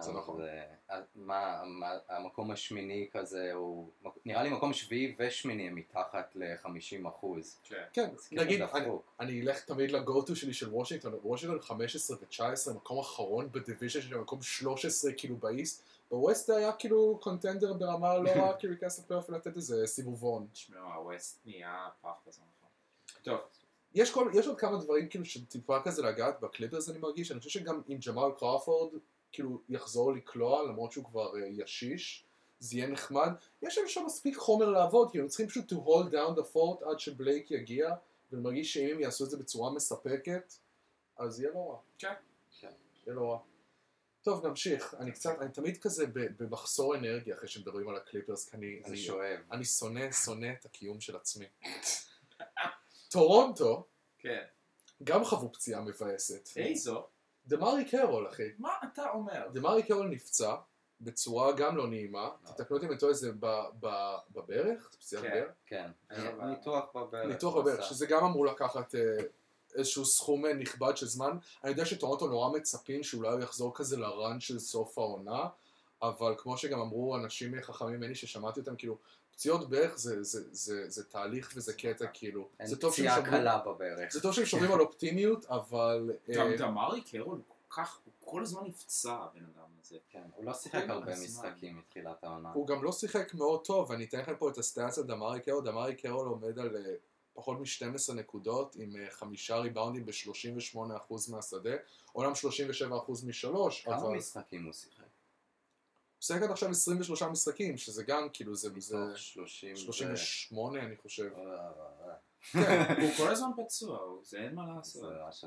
זה נכון. זה- אה, מה, מה, המקום השמיני כזה הוא, נראה לי מקום שביעי ושמיני הם מתחת ל-50 אחוז. כן. כן, נגיד, אני, אלך תמיד ל go-to שלי של וושינגטון, וושינגטון 15 ו-19, מקום אחרון ב division של מקום 13 כאילו ב East, ב West היה כאילו contender ברמה לא רעה, כאילו להיכנס לפלייאוף ולתת איזה סיבובון. תשמעו, ה West נהיה פח בזמן האחרון. טוב, יש, כל, יש עוד כמה דברים כאילו שטיפה כזה לגעת בקליפרס אני מרגיש, אני חושב שגם אם ג'מאל קראפורד כאילו יחזור לקלוע למרות שהוא כבר אה, ישיש, זה יהיה נחמד. יש להם שם מספיק חומר לעבוד, כאילו הם צריכים פשוט to hold down the fort עד שבלייק יגיע, ואני מרגיש שאם הם יעשו את זה בצורה מספקת, אז יהיה לא רע. כן. כן. יהיה לא רע. טוב, נמשיך. אני קצת, אני תמיד כזה במחסור אנרגיה אחרי שמדברים על הקליפרס, כי אני, אני, שואב. אני שונא, שונא את הקיום של עצמי. טורונטו, כן. גם חוו פציעה מבאסת. איזו? דמרי קרול, אחי. מה אתה אומר? דמרי קרול נפצע בצורה גם לא נעימה. לא. תתקנו אותי אם אני טועה, זה ב- ב- בברך? זה פציעת כן. ברך? כן. אבל- ניתוח בברך. ניתוח בברך. שזה גם אמור לקחת אה, איזשהו סכום אה, נכבד של זמן. אני יודע שטורונטו נורא מצפים שאולי הוא יחזור כזה לרן של סוף העונה, אבל כמו שגם אמרו אנשים חכמים ממני ששמעתי אותם, כאילו, פציעות ברך זה, זה, זה, זה תהליך וזה קטע, כאילו. אין זה פציעה שומרים- קלה בברך. זה טוב שהם שומרים על אופטימיות, אבל... אה, גם דמרי קרול הוא כל כך, הוא כל הזמן נפצע הבן אדם הזה. כן, הוא לא שיחק כל הרבה. משחקים מתחילת העונה. הוא גם לא שיחק מאוד טוב, אני אתן לכם פה את הסטאצ על דמרי קרול, דמרי קרול עומד על אה, פחות מ-12 נקודות, עם אה, חמישה ריבאונדים ב-38% מהשדה, אומנם 37% משלוש, כמה אבל משחקים הוא שיחק? שיחק עד עכשיו 23 משחקים, שזה גם כאילו זה, זה מתוך 30 ו- 38 אני חושב. אה, אה, אה, כן, הוא כל הזמן פצוע, זה אין מה לעשות.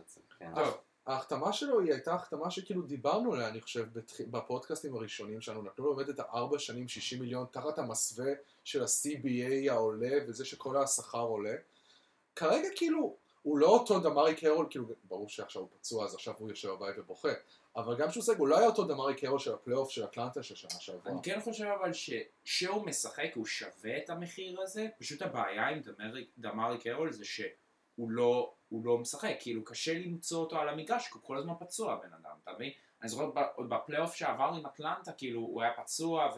זה כן. טוב, ההחתמה שלו היא הייתה החתמה שכאילו דיברנו עליה, אני חושב. בפודקאסטים הראשונים שלנו, נתנו לו באמת את הארבע שנים, 60 מיליון, תחת המסווה של ה-CBA העולה, וזה שכל השכר עולה. כרגע כאילו, הוא לא אותו דמרי קרול, כאילו, ברור שעכשיו הוא פצוע, אז עכשיו הוא יושב בבית ובוכה, אבל גם שחק, הוא לא היה אותו דמרי קרול של הפלייאוף של אטלנטה של שנה שעברה. אני כן חושב אבל שכשהוא משחק הוא שווה את המחיר הזה, פשוט הבעיה עם דמרי- דמרי קרול זה שהוא לא, לא משחק, כאילו קשה למצוא אותו על המגרש, כי הוא כל הזמן פצוע בן אדם, אתה מבין? אני זוכר עוד בפלייאוף שעבר עם אטלנטה, כאילו הוא היה פצוע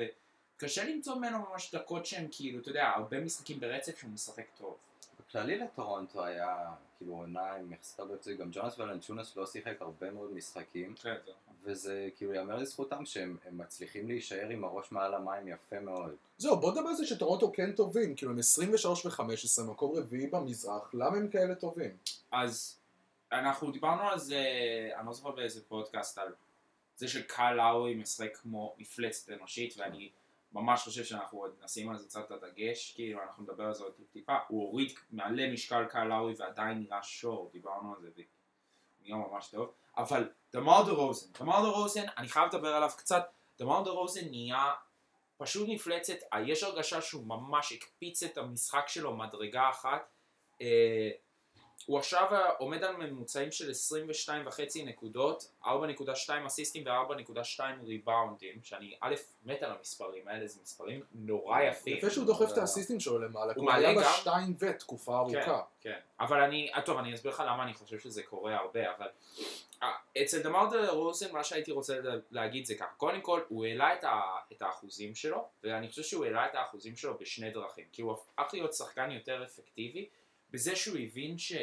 וקשה למצוא ממנו ממש דקות שהם כאילו, אתה יודע, הרבה משחקים ברצף שהוא משחק טוב. בכללי לטורונטו היה כאילו עונה עם יחסית הרבה פצועים, גם ג'ונס ולנצ'ונס לא שיחק הרבה מאוד משחקים, כן, נכון. וזה כאילו יאמר לזכותם שהם הם מצליחים להישאר עם הראש מעל המים יפה מאוד. זהו, בוא נדבר על זה שטורונטו כן טובים, כאילו הם 23 ו-15, מקום רביעי במזרח, למה הם כאלה טובים? אז אנחנו דיברנו על זה, אני לא זוכר באיזה פודקאסט, על זה שקל לאורי משחק כמו מפלצת אנושית, ואני ממש חושב שאנחנו עוד נשים על זה קצת את הדגש, כאילו אנחנו נדבר על זה עוד טיפה, הוא הוריד מעלה משקל קל לאורי ועדיין נראה שור, דיברנו על זה, והוא נראה ממש טוב, אבל דמר דה רוזן, דמר דה רוזן, אני חייב לדבר עליו קצת, דמר דה רוזן נהיה פשוט מפלצת, אה, יש הרגשה שהוא ממש הקפיץ את המשחק שלו מדרגה אחת, אה, הוא עכשיו עומד על ממוצעים של 22.5 נקודות, 4.2 אסיסטים ו-4.2 ריבאונדים, שאני א', מת על המספרים האלה, זה מספרים נורא יפים. יפה שהוא דוחף את האסיסטים שלו למעלה, הוא מעלה גם- בשתיים ותקופה ארוכה. כן, אבל אני, טוב, אני אסביר לך למה אני חושב שזה קורה הרבה, אבל אה, אצל דמר דה רוזן, מה שהייתי רוצה לה- להגיד זה ככה, קודם כל, הוא העלה את, ה, את האחוזים שלו, ואני חושב שהוא העלה את האחוזים שלו בשני דרכים, כי הוא הפך להיות שחקן יותר אפקטיבי, בזה שהוא הבין ש...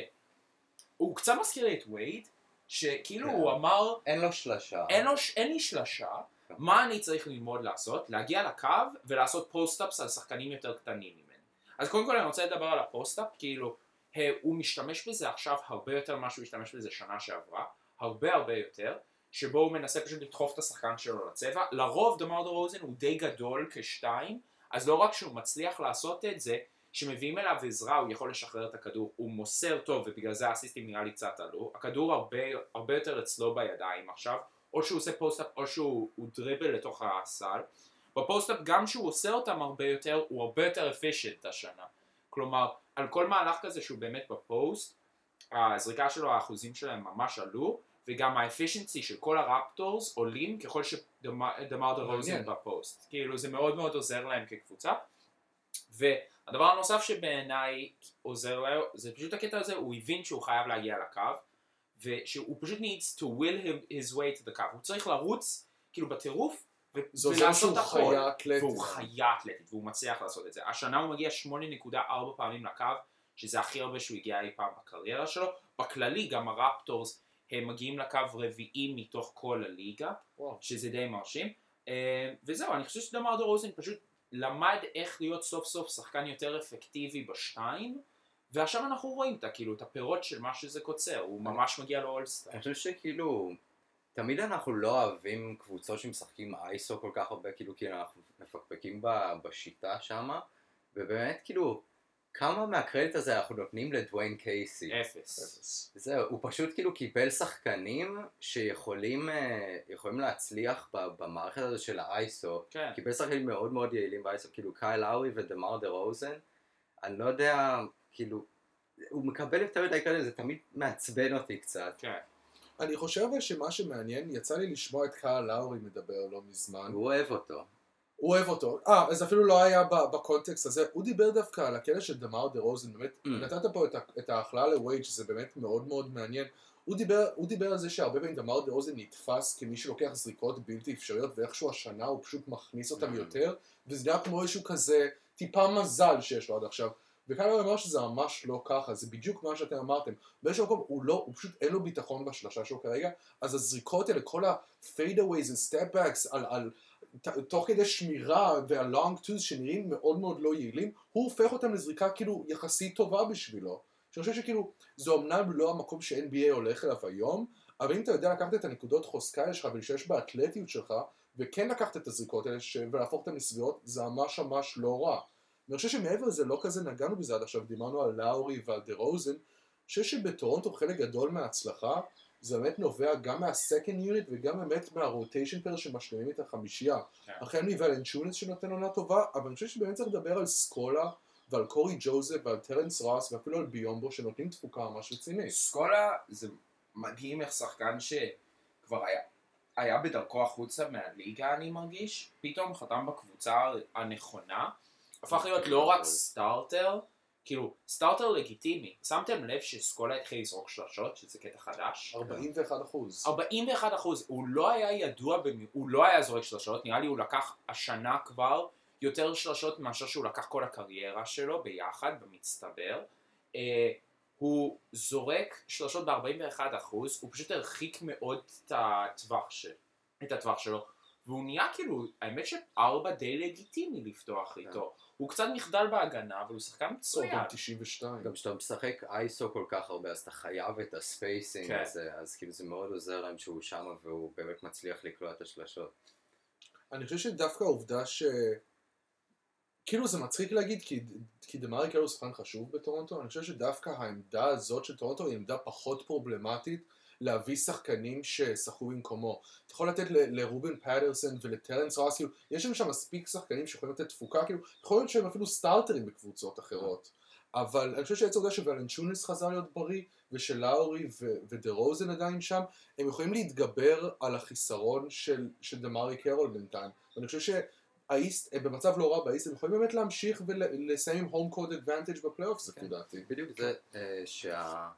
הוא קצת מזכיר לי את וייד, שכאילו כן. הוא אמר, אין לו שלשה. אין, לו, אין לי שלשה, כן. מה אני צריך ללמוד לעשות? להגיע לקו ולעשות post-ups על שחקנים יותר קטנים ממני. אז קודם כל אני רוצה לדבר על ה post-up, כאילו, הוא משתמש בזה עכשיו הרבה יותר ממה שהוא השתמש בזה שנה שעברה, הרבה הרבה יותר, שבו הוא מנסה פשוט לדחוף את השחקן שלו לצבע. לרוב דמר דה רוזן הוא די גדול כשתיים, אז לא רק שהוא מצליח לעשות את זה, כשמביאים אליו עזרה הוא יכול לשחרר את הכדור, הוא מוסר טוב ובגלל זה האסיסטים נראה לי קצת עלו, הכדור הרבה, הרבה יותר אצלו בידיים עכשיו, או שהוא עושה post-up או שהוא הוא dribble לתוך הסל. ב post-up גם שהוא עושה אותם הרבה יותר, הוא הרבה יותר efficient השנה. כלומר, על כל מהלך כזה שהוא באמת בפוסט, הזריקה שלו, האחוזים שלהם ממש עלו, וגם ה efficiency של כל הרפטורס עולים ככל שדמר דה רוזן. בפוסט. כאילו זה מאוד מאוד עוזר להם כקבוצה. והדבר הנוסף שבעיניי עוזר להם, זה פשוט הקטע הזה, הוא הבין שהוא חייב להגיע לקו, ושהוא פשוט needs to will him, his way to the cup. הוא צריך לרוץ, כאילו בטירוף, ו- זה עוזר ולעשות שהוא הכל. חיה אתלטית. והוא חיה אתלטית, והוא מצליח לעשות את זה. השנה הוא מגיע 8.4 פעמים לקו, שזה הכי הרבה שהוא הגיע אי פעם בקריירה שלו. בכללי גם הרפטורס הם מגיעים לקו רביעי מתוך כל הליגה, וואו. שזה די מרשים. אה, וזהו, אני חושב שדמר דה רוזן פשוט למד איך להיות סוף סוף שחקן יותר אפקטיבי בשתיים, ועכשיו אנחנו רואים את, כאילו, את הפירות של מה שזה קוצר, הוא ממש מגיע לאולסטאר. אני חושב שכאילו, תמיד אנחנו לא אוהבים קבוצות שמשחקים אייסו כל כך הרבה, כאילו, כי אנחנו מפקפקים בשיטה שמה, ובאמת, כאילו, כמה מהקרדיט הזה אנחנו נותנים לדוויין קייסי. אפס. זהו, הוא פשוט כאילו קיבל שחקנים שיכולים אה, יכולים להצליח ב- במערכת הזו של האייסו. כן. קיבל שחקנים מאוד מאוד יעילים באייסו, כאילו קייל לאורי ודמר דה רוזן. אני לא יודע, כאילו, הוא מקבל יותר מדי קרדיט, זה תמיד מעצבן אותי קצת. כן. אני חושב שמה שמעניין, יצא לי לשמוע את קהל לאורי מדבר לא מזמן. הוא אוהב אותו. הוא אוהב אותו. אה, אז אפילו לא היה בקונטקסט הזה. הוא דיבר דווקא על הקטע של דמר דה רוזן, באמת, Mm. נתת פה את את ההכללה לווייד, שזה באמת מאוד מאוד מעניין. הוא דיבר, הוא דיבר על זה שהרבה פעמים דמר דה רוזן נתפס כמי שלוקח זריקות בלתי אפשריות, ואיכשהו השנה הוא פשוט מכניס אותם Mm. יותר, וזה נראה כמו איזשהו כזה טיפה מזל שיש לו עד עכשיו. וקלר אמר שזה ממש לא ככה, זה בדיוק מה שאתם אמרתם. באיזשהו מקום הוא לא, הוא פשוט אין לו ביטחון בשלושה שלו כרגע, אז הזריקות האלה, כל ה-fadeaways ו-step-backs על, על, ת, תוך כדי שמירה וה-long twos שנראים מאוד מאוד לא יעילים, הוא הופך אותם לזריקה כאילו יחסית טובה בשבילו. שאני חושב שכאילו, זה אמנם לא המקום ש-NBA הולך אליו היום, אבל אם אתה יודע לקחת את הנקודות חוזקה שלך ולהשתמש באתלטיות שלך, וכן לקחת את הזריקות האלה. ולהפוך אותן לסבירות, זה ממש ממש לא רע. ואני חושב שמעבר לזה לא כזה נגענו בזה עד עכשיו, דיברנו על לאורי ועל דה רוזן, אני חושב שבטורונטו חלק גדול מההצלחה זה באמת נובע גם מהסקנד יוניט וגם באמת מהרוטיישן פר שמשלימים את החמישייה. כן. החל מוולנצ'ונס שנותן עונה טובה, אבל אני חושב שבאמת צריך לדבר על סקולה ועל קורי ג'וזף ועל טרנס ראס ואפילו על ביומבו שנותנים תפוקה ממש רצינית. סקולה זה מדהים איך שחקן שכבר היה, היה בדרכו החוצה מהליגה אני מרגיש, פתאום חתם בקבוצה הנכונה, הפך להיות לא רק סטארטר, כאילו סטארטר לגיטימי, שמתם לב שסקולה התחיל לזרוק שלשות, שזה קטע חדש? 41 אחוז. 41 אחוז, הוא לא היה ידוע, במ... הוא לא היה זורק שלשות, נראה לי הוא לקח השנה כבר יותר שלשות מאשר שהוא לקח כל הקריירה שלו ביחד, במצטבר. אה, הוא זורק שלשות ב-41 אחוז, הוא פשוט הרחיק מאוד את הטווח, ש... את הטווח שלו, והוא נהיה כאילו, האמת שארבע די לגיטימי לפתוח איתו. הוא קצת מחדל בהגנה, אבל הוא שחקן הוא מצוין. גם 92. גם כשאתה משחק iso כל כך הרבה, אז אתה חייב את ה spacing כן. הזה, אז כאילו זה מאוד עוזר להם שהוא שם והוא באמת מצליח לקלוע את השלשות. אני חושב שדווקא העובדה ש... כאילו זה מצחיק להגיד כי, כי דמרי קרול הוא שחקן חשוב בטורונטו, אני חושב שדווקא העמדה הזאת של טורונטו היא עמדה פחות פרובלמטית להביא שחקנים ששחקו במקומו. אתה יכול לתת ל- לרובין פטרסון ולטרנס רוס, כאילו, יש לנו שם מספיק שחקנים שיכולים לתת תפוקה, כאילו, יכול להיות שהם אפילו סטארטרים בקבוצות אחרות. אבל אני חושב שעצם העובדה שוולנצ'ונס חזר להיות בריא, ושלאורי ו- ודה רוזן עדיין שם, הם יכולים להתגבר על החיסרון של, של דמרי קרול בינתיים. ואני חושב שה East, הם במצב לא רע ב East, הם יכולים באמת להמשיך ולסיים עם home court advantage ב playoffs, לפי כן. דעתי. בדיוק זה אה, שה...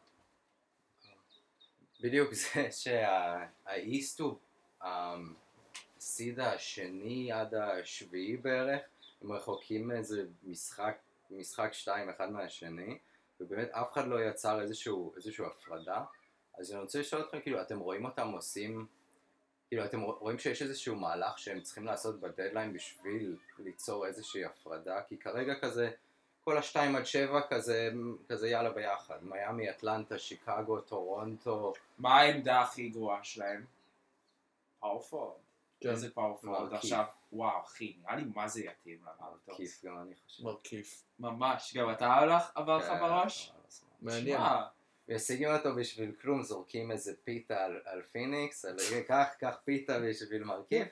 בדיוק זה שהאיסט הוא הסיד השני עד השביעי בערך, הם רחוקים איזה משחק, משחק שתיים אחד מהשני, ובאמת אף אחד לא יצר איזשהו, איזשהו הפרדה. אז אני רוצה לשאול אתכם, כאילו, אתם רואים אותם עושים, כאילו, אתם רואים שיש איזשהו מהלך שהם צריכים לעשות בדדליין בשביל ליצור איזושהי הפרדה? כי כרגע כזה, כל השתיים עד שבע כזה, כזה יאללה ביחד. מיאמי, אטלנטה, שיקגו, טורונטו. מה העמדה הכי גרועה שלהם? פאורפורד. כן. איזה פאורפורד. עכשיו? וואו אחי, נראה לי מה זה יתאים לרפטורס. כיף גם אני חושב. מרכיף. ממש, גם אתה הלך, עבר לך בראש? מעניין. משיגים אותו בשביל כלום, זורקים איזה פיתה על, על פיניקס, על קח, קח פיתה בשביל אפילו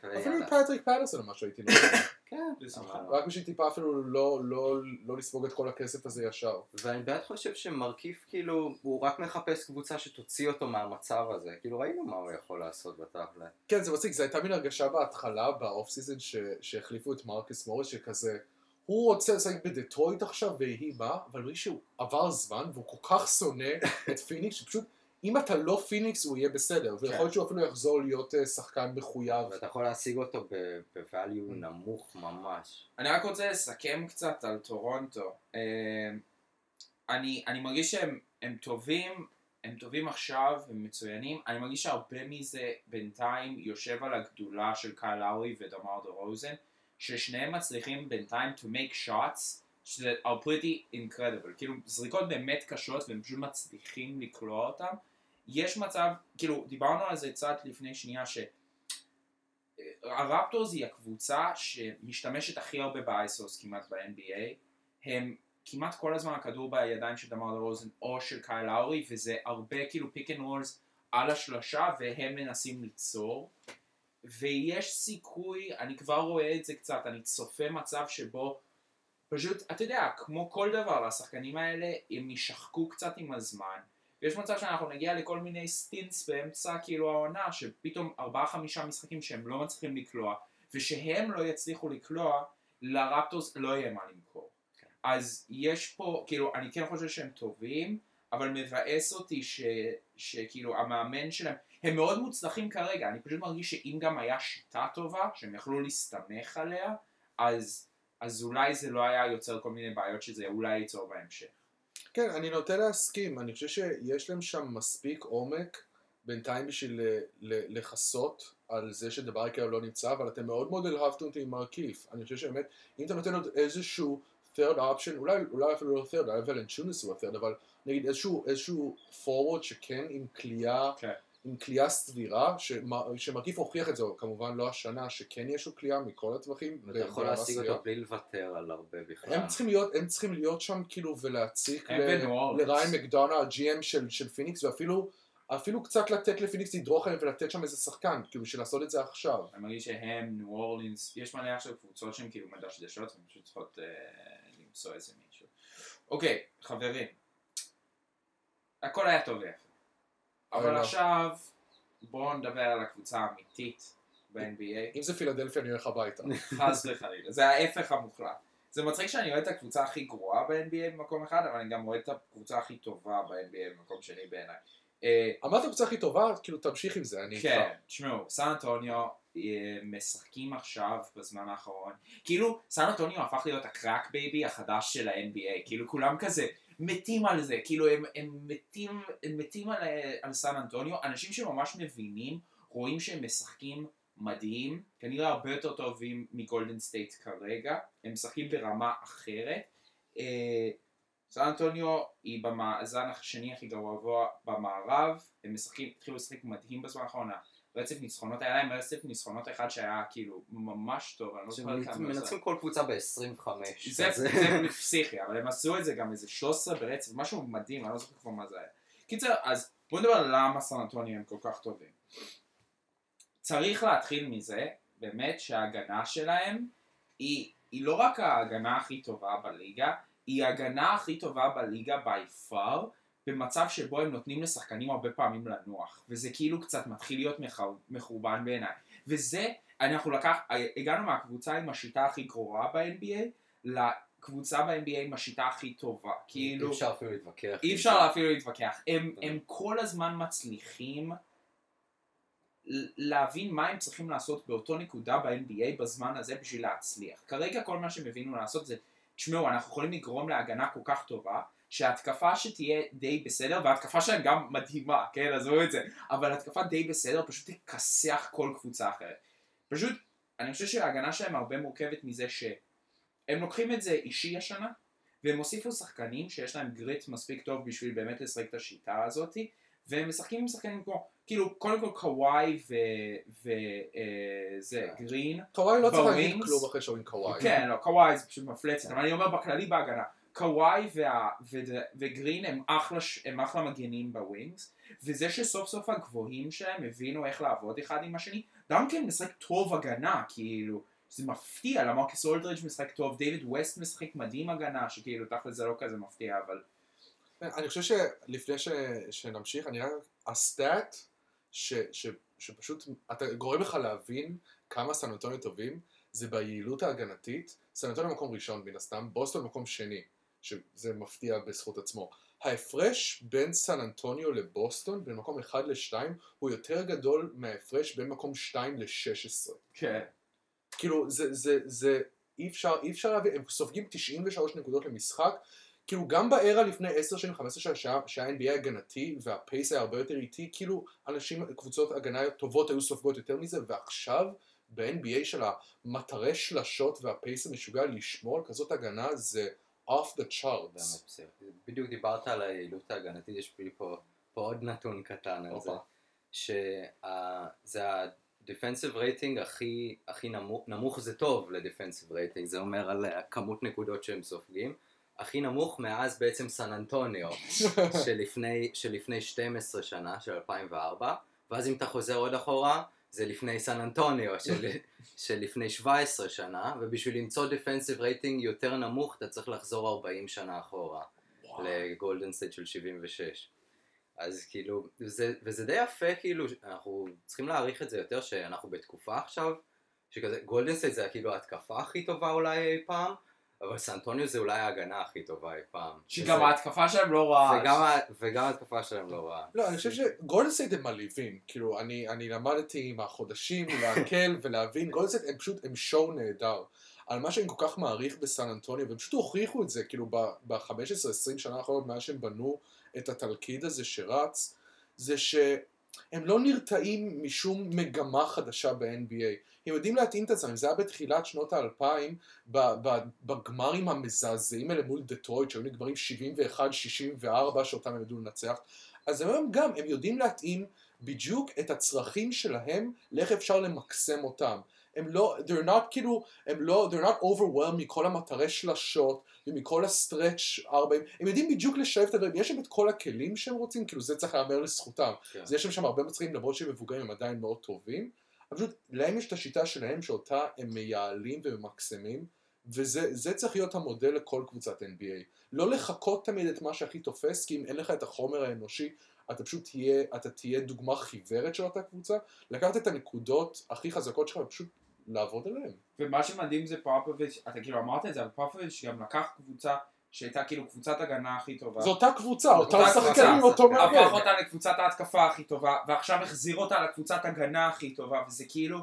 ויאללה. פטריק פטרסון מה שהייתי נותן. כן, בשמחה. רק בשביל טיפה אפילו לא, לא, לא לספוג את כל הכסף הזה ישר. ואני באמת חושב שמרקיף כאילו, הוא רק מחפש קבוצה שתוציא אותו מהמצב הזה, כאילו ראינו מה הוא יכול לעשות בתכל'ה. כן, זה מצחיק, זו הייתה מין הרגשה בהתחלה, ב off season, ש- שהחליפו את מרקוס מוריס, שכזה, הוא רוצה לשחק בדטרויט עכשיו, ויהי מה, אבל שהוא עבר זמן, והוא כל כך שונא את פיניקס, שפשוט, אם אתה לא פיניקס, הוא יהיה בסדר, ויכול להיות שהוא אפילו יחזור להיות אה, שחקן מחויב. ואתה יכול להשיג אותו ב-value Mm. נמוך ממש. אני רק רוצה לסכם קצת על טורונטו. אה, אני, אני מרגיש שהם הם טובים, הם טובים עכשיו, הם מצוינים. אני מרגיש שהרבה מזה בינתיים יושב על הגדולה של קייל לאורי ודמר דה רוזן, ששניהם מצליחים בינתיים to make shots שזה are incredible. כאילו זריקות באמת קשות והם פשוט מצליחים לקלוע אותם. יש מצב, כאילו דיברנו על זה קצת לפני שנייה ש... הרפטורס היא הקבוצה שמשתמשת הכי הרבה באייסוס כמעט ב-NBA. הם כמעט כל הזמן הכדור בידיים של דמר דה או של קייל לאורי וזה הרבה כאילו pick and rolls על השלושה והם מנסים ליצור. ויש סיכוי, אני כבר רואה את זה קצת, אני צופה מצב שבו פשוט, אתה יודע, כמו כל דבר, השחקנים האלה הם יישחקו קצת עם הזמן. ויש מצב שאנחנו נגיע לכל מיני סטינס באמצע כאילו העונה, שפתאום ארבעה חמישה משחקים שהם לא מצליחים לקלוע, ושהם לא יצליחו לקלוע, לרפטורס לא יהיה מה למכור. אז יש פה, כאילו, אני כן חושב שהם טובים, אבל מבאס אותי ש, שכאילו המאמן שלהם, הם מאוד מוצלחים כרגע, אני פשוט מרגיש שאם גם היה שיטה טובה, שהם יכלו להסתמך עליה, אז אז אולי זה לא היה יוצר כל מיני בעיות שזה אולי ייצור בהמשך. כן, אני נוטה להסכים, אני חושב שיש להם שם מספיק עומק בינתיים בשביל ל- לכסות על זה שדבר כאילו לא נמצא, אבל אתם מאוד מאוד אהבתם אותי עם מרכיף. אני חושב שבאמת, אם אתה נותן עוד איזשהו third option, אולי, אולי אפילו לא third, אולי ולנצ'ונס הוא ה-third, אבל נגיד איזשהו, איזשהו forward שכן עם כליאה, כן. עם כליאה סבירה, שמר- הוכיח את זה, כמובן לא השנה, שכן יש לו כליאה מכל הטווחים. אתה יכול להשיג. אותו בלי לוותר על הרבה בכלל. הם צריכים להיות, הם צריכים להיות שם כאילו ולהציק. לריין מקדונה, ה-GM של, של פיניקס, ואפילו אפילו קצת לתת לפיניקס לדרוך עליהם ולתת שם איזה שחקן, כאילו בשביל לעשות את זה עכשיו. אני מרגיש שהם, ניו אורלינס, יש מלא עכשיו קבוצות שהן כאילו מדשדשות, הן פשוט צריכות אה, למצוא איזה מישהו. אוקיי, חברים. הכל היה טוב ויפה. אבל לא. עכשיו, בואו נדבר על הקבוצה האמיתית ב-NBA. אם זה פילדלפיה אני הולך הביתה. חס וחלילה. זה ההפך המוחלט. זה מצחיק שאני אוהד את הקבוצה הכי גרועה ב-NBA במקום אחד, אבל אני גם אוהד את הקבוצה הכי טובה ב-NBA במקום שני בעיניי. אה, אמרת קבוצה הכי טובה, כאילו תמשיך עם זה, אני איתך. כן, תשמעו, סן אנטוניו אה, משחקים עכשיו בזמן האחרון. כאילו, סן אנטוניו הפך להיות ה crack baby החדש של ה-NBA. כאילו, כולם כזה מתים על זה. כאילו, הם, הם מתים, הם מתים על, על סן אנטוניו. אנשים שממש מבינים, רואים שהם משחקים מדהים. כנראה הרבה יותר טובים מגולדן סטייט כרגע. הם משחקים ברמה אחרת. אה, סן אנטוניו היא במאזן השני הכי גרוע במערב, הם משחקים, התחילו לשחק מדהים בזמן האחרון, רצף ניצחונות, היה להם רצף ניצחונות אחד שהיה כאילו ממש טוב, אני לא זוכר כמה זה. מנצחים כל קבוצה ב-25. זה, זה פסיכי, אבל הם עשו את זה גם איזה 13 ברצף, משהו מדהים, אני לא זוכר כבר מה זה היה. קיצר, אז בוא נדבר על למה סן אנטוניו הם כל כך טובים. צריך להתחיל מזה, באמת, שההגנה שלהם היא, היא לא רק ההגנה הכי טובה בליגה, היא ההגנה הכי טובה בליגה by far, במצב שבו הם נותנים לשחקנים הרבה פעמים לנוח, וזה כאילו קצת מתחיל להיות מחורבן בעיניי. וזה, אנחנו לקח, הגענו מהקבוצה עם השיטה הכי גרועה ב-NBA, לקבוצה ב-NBA עם השיטה הכי טובה. כאילו, אי אפשר אפילו להתווכח. אי אפשר. אפילו להתווכח. הם, הם כל הזמן מצליחים להבין מה הם צריכים לעשות באותו נקודה ב-NBA בזמן הזה בשביל להצליח. כרגע כל מה שהם הבינו לעשות זה, תשמעו, אנחנו יכולים לגרום להגנה כל כך טובה, שההתקפה שתהיה די בסדר, וההתקפה שלהם גם מדהימה, כן, עזבו את זה, אבל התקפה די בסדר פשוט תכסח כל קבוצה אחרת. פשוט, אני חושב שההגנה שלהם הרבה מורכבת מזה שהם לוקחים את זה אישי השנה, והם הוסיפו שחקנים שיש להם grit מספיק טוב בשביל באמת לשחק את השיטה הזאת, והם משחקים עם שחקנים כמו, כאילו, קודם כל קוואי וזה, כן. גרין, קוואי לא צריך להגיד? כלום אחרי שאומרים קוואי. כן, לא, קוואי זה פשוט מפלצת, אבל אני אומר בכללי בהגנה, קוואי וה- וד- וגרין הם אחלה, הם אחלה מגנים ב wings, וזה שסוף סוף הגבוהים שלהם הבינו איך לעבוד אחד עם השני, כן משחק טוב הגנה, כאילו, זה מפתיע, למרקס אולדריץ' משחק טוב, דיוויד ווסט משחק מדהים הגנה, שכאילו תכל'ס זה לא כזה מפתיע, אבל אני חושב שלפני ש... שנמשיך, אני רק... הסטאט ש... ש... שפשוט אתה גורם לך להבין כמה סן אנטוניו טובים, זה ביעילות ההגנתית. סן אנטוניו מקום ראשון מן הסתם, בוסטון מקום שני, שזה מפתיע בזכות עצמו. ההפרש בין סן אנטוניו לבוסטון, בין מקום 1 ל-2, הוא יותר גדול מההפרש בין מקום 2 ל-16. כן. כאילו, זה, זה, זה, אי אפשר, אי אפשר להבין, הם סופגים 93 נקודות למשחק, כאילו גם בארה לפני 10 שנים, 15 שנה, שהיה- שהיה NBA הגנתי, והפייס היה הרבה יותר איטי, כאילו אנשים, קבוצות הגנה טובות היו סופגות יותר מזה, ועכשיו ב-NBA של המטרי שלשות והפייס המשוגע לשמור על כזאת הגנה זה off the charts. בדיוק דיברת על היעילות ההגנתית, יש לי פה, פה עוד נתון קטן על זה. שזה ה-defensive rating הכי, הכי נמוך, נמוך זה טוב ל-defensive rating, זה אומר על הכמות נקודות שהם סופגים. הכי נמוך מאז בעצם סן אנטוניו, שלפני, שלפני 12 שנה, של 2004, ואז אם אתה חוזר עוד אחורה, זה לפני סן אנטוניו, של, שלפני 17 שנה, ובשביל למצוא defensive rating יותר נמוך, אתה צריך לחזור 40 שנה אחורה. לגולדן סטייט של 76. אז כאילו, זה, וזה די יפה, כאילו, אנחנו צריכים להעריך את זה יותר, שאנחנו בתקופה עכשיו, שכזה, גולדן סטייט זה כאילו ההתקפה הכי טובה אולי אי פעם, אבל סן אנטוניו זה אולי ההגנה הכי טובה אי פעם. שגם וזה- ההתקפה שלהם לא רעה. וגם, ה- וגם ההתקפה שלהם לא רעה. לא, אני חושב שגולדן סטייט הם מלהיבים, כאילו, אני, אני למדתי עם החודשים להקל ולהבין, גולדן סטייט הם פשוט, הם show נהדר. על מה שאני כל כך מעריך בסן אנטוניו, והם פשוט הוכיחו את זה, כאילו ב-15-20 שנה האחרונות, מאז שהם בנו את התלכיד הזה שרץ, זה שהם לא נרתעים משום מגמה חדשה ב-NBA. הם יודעים להתאים את עצמם, זה היה בתחילת שנות האלפיים, בגמרים המזעזעים האלה מול דטרויט, שהיו נגמרים 71-64, שאותם הם ידעו לנצח. אז היום גם, הם יודעים להתאים בדיוק את הצרכים שלהם, לאיך אפשר למקסם אותם. הם לא, they're not כאילו, הם לא, they're not overwhelmed מכל המטרי שלשות ומכל הסטרץ' 40, הם יודעים בדיוק לשלב את הדברים, יש להם את כל הכלים שהם רוצים, כאילו זה צריך להיאמר לזכותם. כן. אז יש להם שם הרבה מצחיקים, למרות שהם מבוגרים הם עדיין מאוד טובים, אבל פשוט להם יש את השיטה שלהם שאותה הם מייעלים וממקסמים, וזה זה צריך להיות המודל לכל קבוצת NBA. לא לחכות תמיד את מה שהכי תופס, כי אם אין לך את החומר האנושי, אתה פשוט תהיה, אתה תהיה דוגמה חיוורת של אותה קבוצה, לקחת את הנקודות הכי חזקות שלך ופשוט לעבוד עליהן. ומה שמדהים זה פופוביץ', אתה כאילו אמרת את זה, אבל פופוביץ' גם לקח קבוצה שהייתה כאילו קבוצת הגנה הכי טובה. זו אותה קבוצה, אותם שחקנים. אותו הפך הפך מאמן. אותה לקבוצת ההתקפה הכי טובה, ועכשיו החזיר אותה לקבוצת הגנה הכי טובה, וזה כאילו,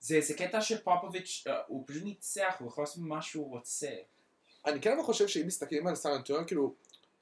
זה, זה קטע שפופוביץ', אה, הוא פשוט ניצח, הוא יכול לעשות מה שהוא רוצה. אני כן אבל חושב שאם מסתכלים על סן אנטוניו, כאילו,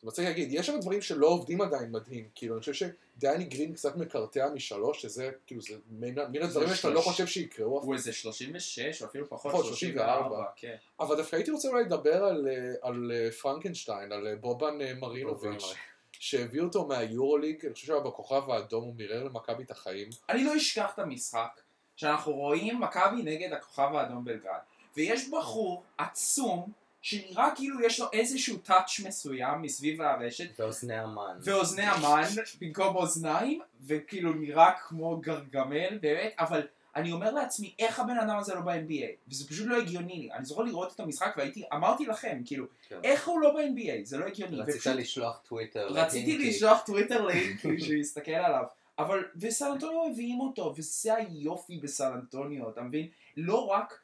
זה מצחיק להגיד, יש שם דברים שלא עובדים עדיין מדהים, כאילו, אני חושב שדייני גרין קצת מקרטע משלוש, שזה, כאילו, זה מן הדברים שאתה לא. חושב שיקראו, הוא איזה 36 או אפילו פחות, פחות, 34, 34. כן. אבל דווקא הייתי רוצה אולי לדבר על, אה, על אה, פרנקנשטיין, על אה, בובן מרינוביץ', שהביא אותו מהיורוליג, אני חושב שהוא היה בכוכב האדום, הוא מירר למכבי את החיים. אני לא אשכח את המשחק, שאנחנו רואים מכבי נגד הכוכב האדום בלגרד, ויש בחור עצום, שנראה כאילו יש לו איזשהו טאץ' מסוים מסביב הרשת, ואוזני המן. ואוזני המן במקום אוזניים, וכאילו נראה כמו גרגמל, באמת, אבל אני אומר לעצמי, איך הבן אדם הזה לא ב-NBA? וזה פשוט לא הגיוני לי. אני זוכר לראות את המשחק והייתי, אמרתי לכם, כאילו, כן. איך הוא לא ב-NBA? זה לא הגיוני. רצית ופשוט- לשלוח טוויטר. רציתי להינקי. לשלוח טוויטר לאינקי שיסתכל עליו. אבל בסן אנטוניו מביאים אותו, וזה היופי בסן אנטוניו, אתה מבין? לא רק,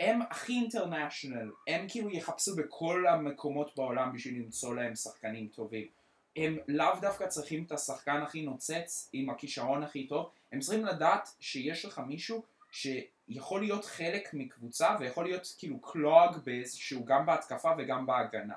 הם הכי אינטרנשיונל, הם כאילו יחפשו בכל המקומות בעולם בשביל למצוא להם שחקנים טובים. הם לאו דווקא צריכים את השחקן הכי נוצץ, עם הכישרון הכי טוב, הם צריכים לדעת שיש לך מישהו שיכול להיות חלק מקבוצה, ויכול להיות כאילו קלוג באיזשהו, גם בהתקפה וגם בהגנה.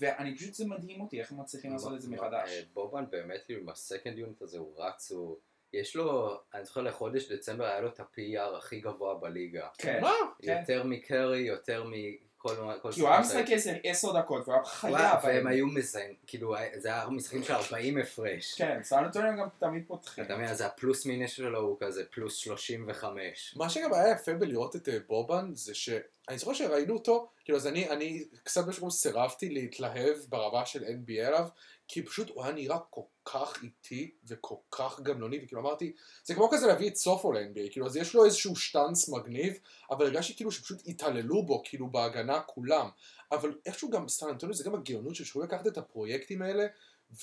ואני פשוט, זה מדהים אותי איך הם מצליחים לעשות את זה מחדש. אה, בובן באמת, כאילו, עם הסקנד יוניט הזה, הוא רץ, הוא... יש לו, אני זוכר לחודש דצמבר היה לו את ה-PR הכי גבוה בליגה. כן. מה? כן. יותר מקרי, יותר מכל... כל כי הוא היה. משחק איזה עשר דקות, והוא היה חייב. וואו, והם היו מזיין, כאילו, זה היה משחקים של 40 הפרש. כן, סן אנטוניו גם תמיד פותחים. אתה מבין, אז הפלוס מינוס שלו הוא כזה פלוס 35. מה שגם היה יפה בלראות את אה, בובן, זה שאני זוכר שראינו אותו, כאילו אז אני, אני קצת משהו סירבתי להתלהב ברמה של NBA עליו, כי פשוט הוא היה נראה כל כך איטי וכל כך גמלוני, וכאילו אמרתי, זה כמו כזה להביא את סופו ל-NBA, כאילו אז יש לו איזשהו שטאנץ מגניב, אבל הרגשתי כאילו שפשוט התעללו בו, כאילו בהגנה כולם, אבל איכשהו גם סן אנטוניו זה גם הגאונות שיכולים לקחת את הפרויקטים האלה,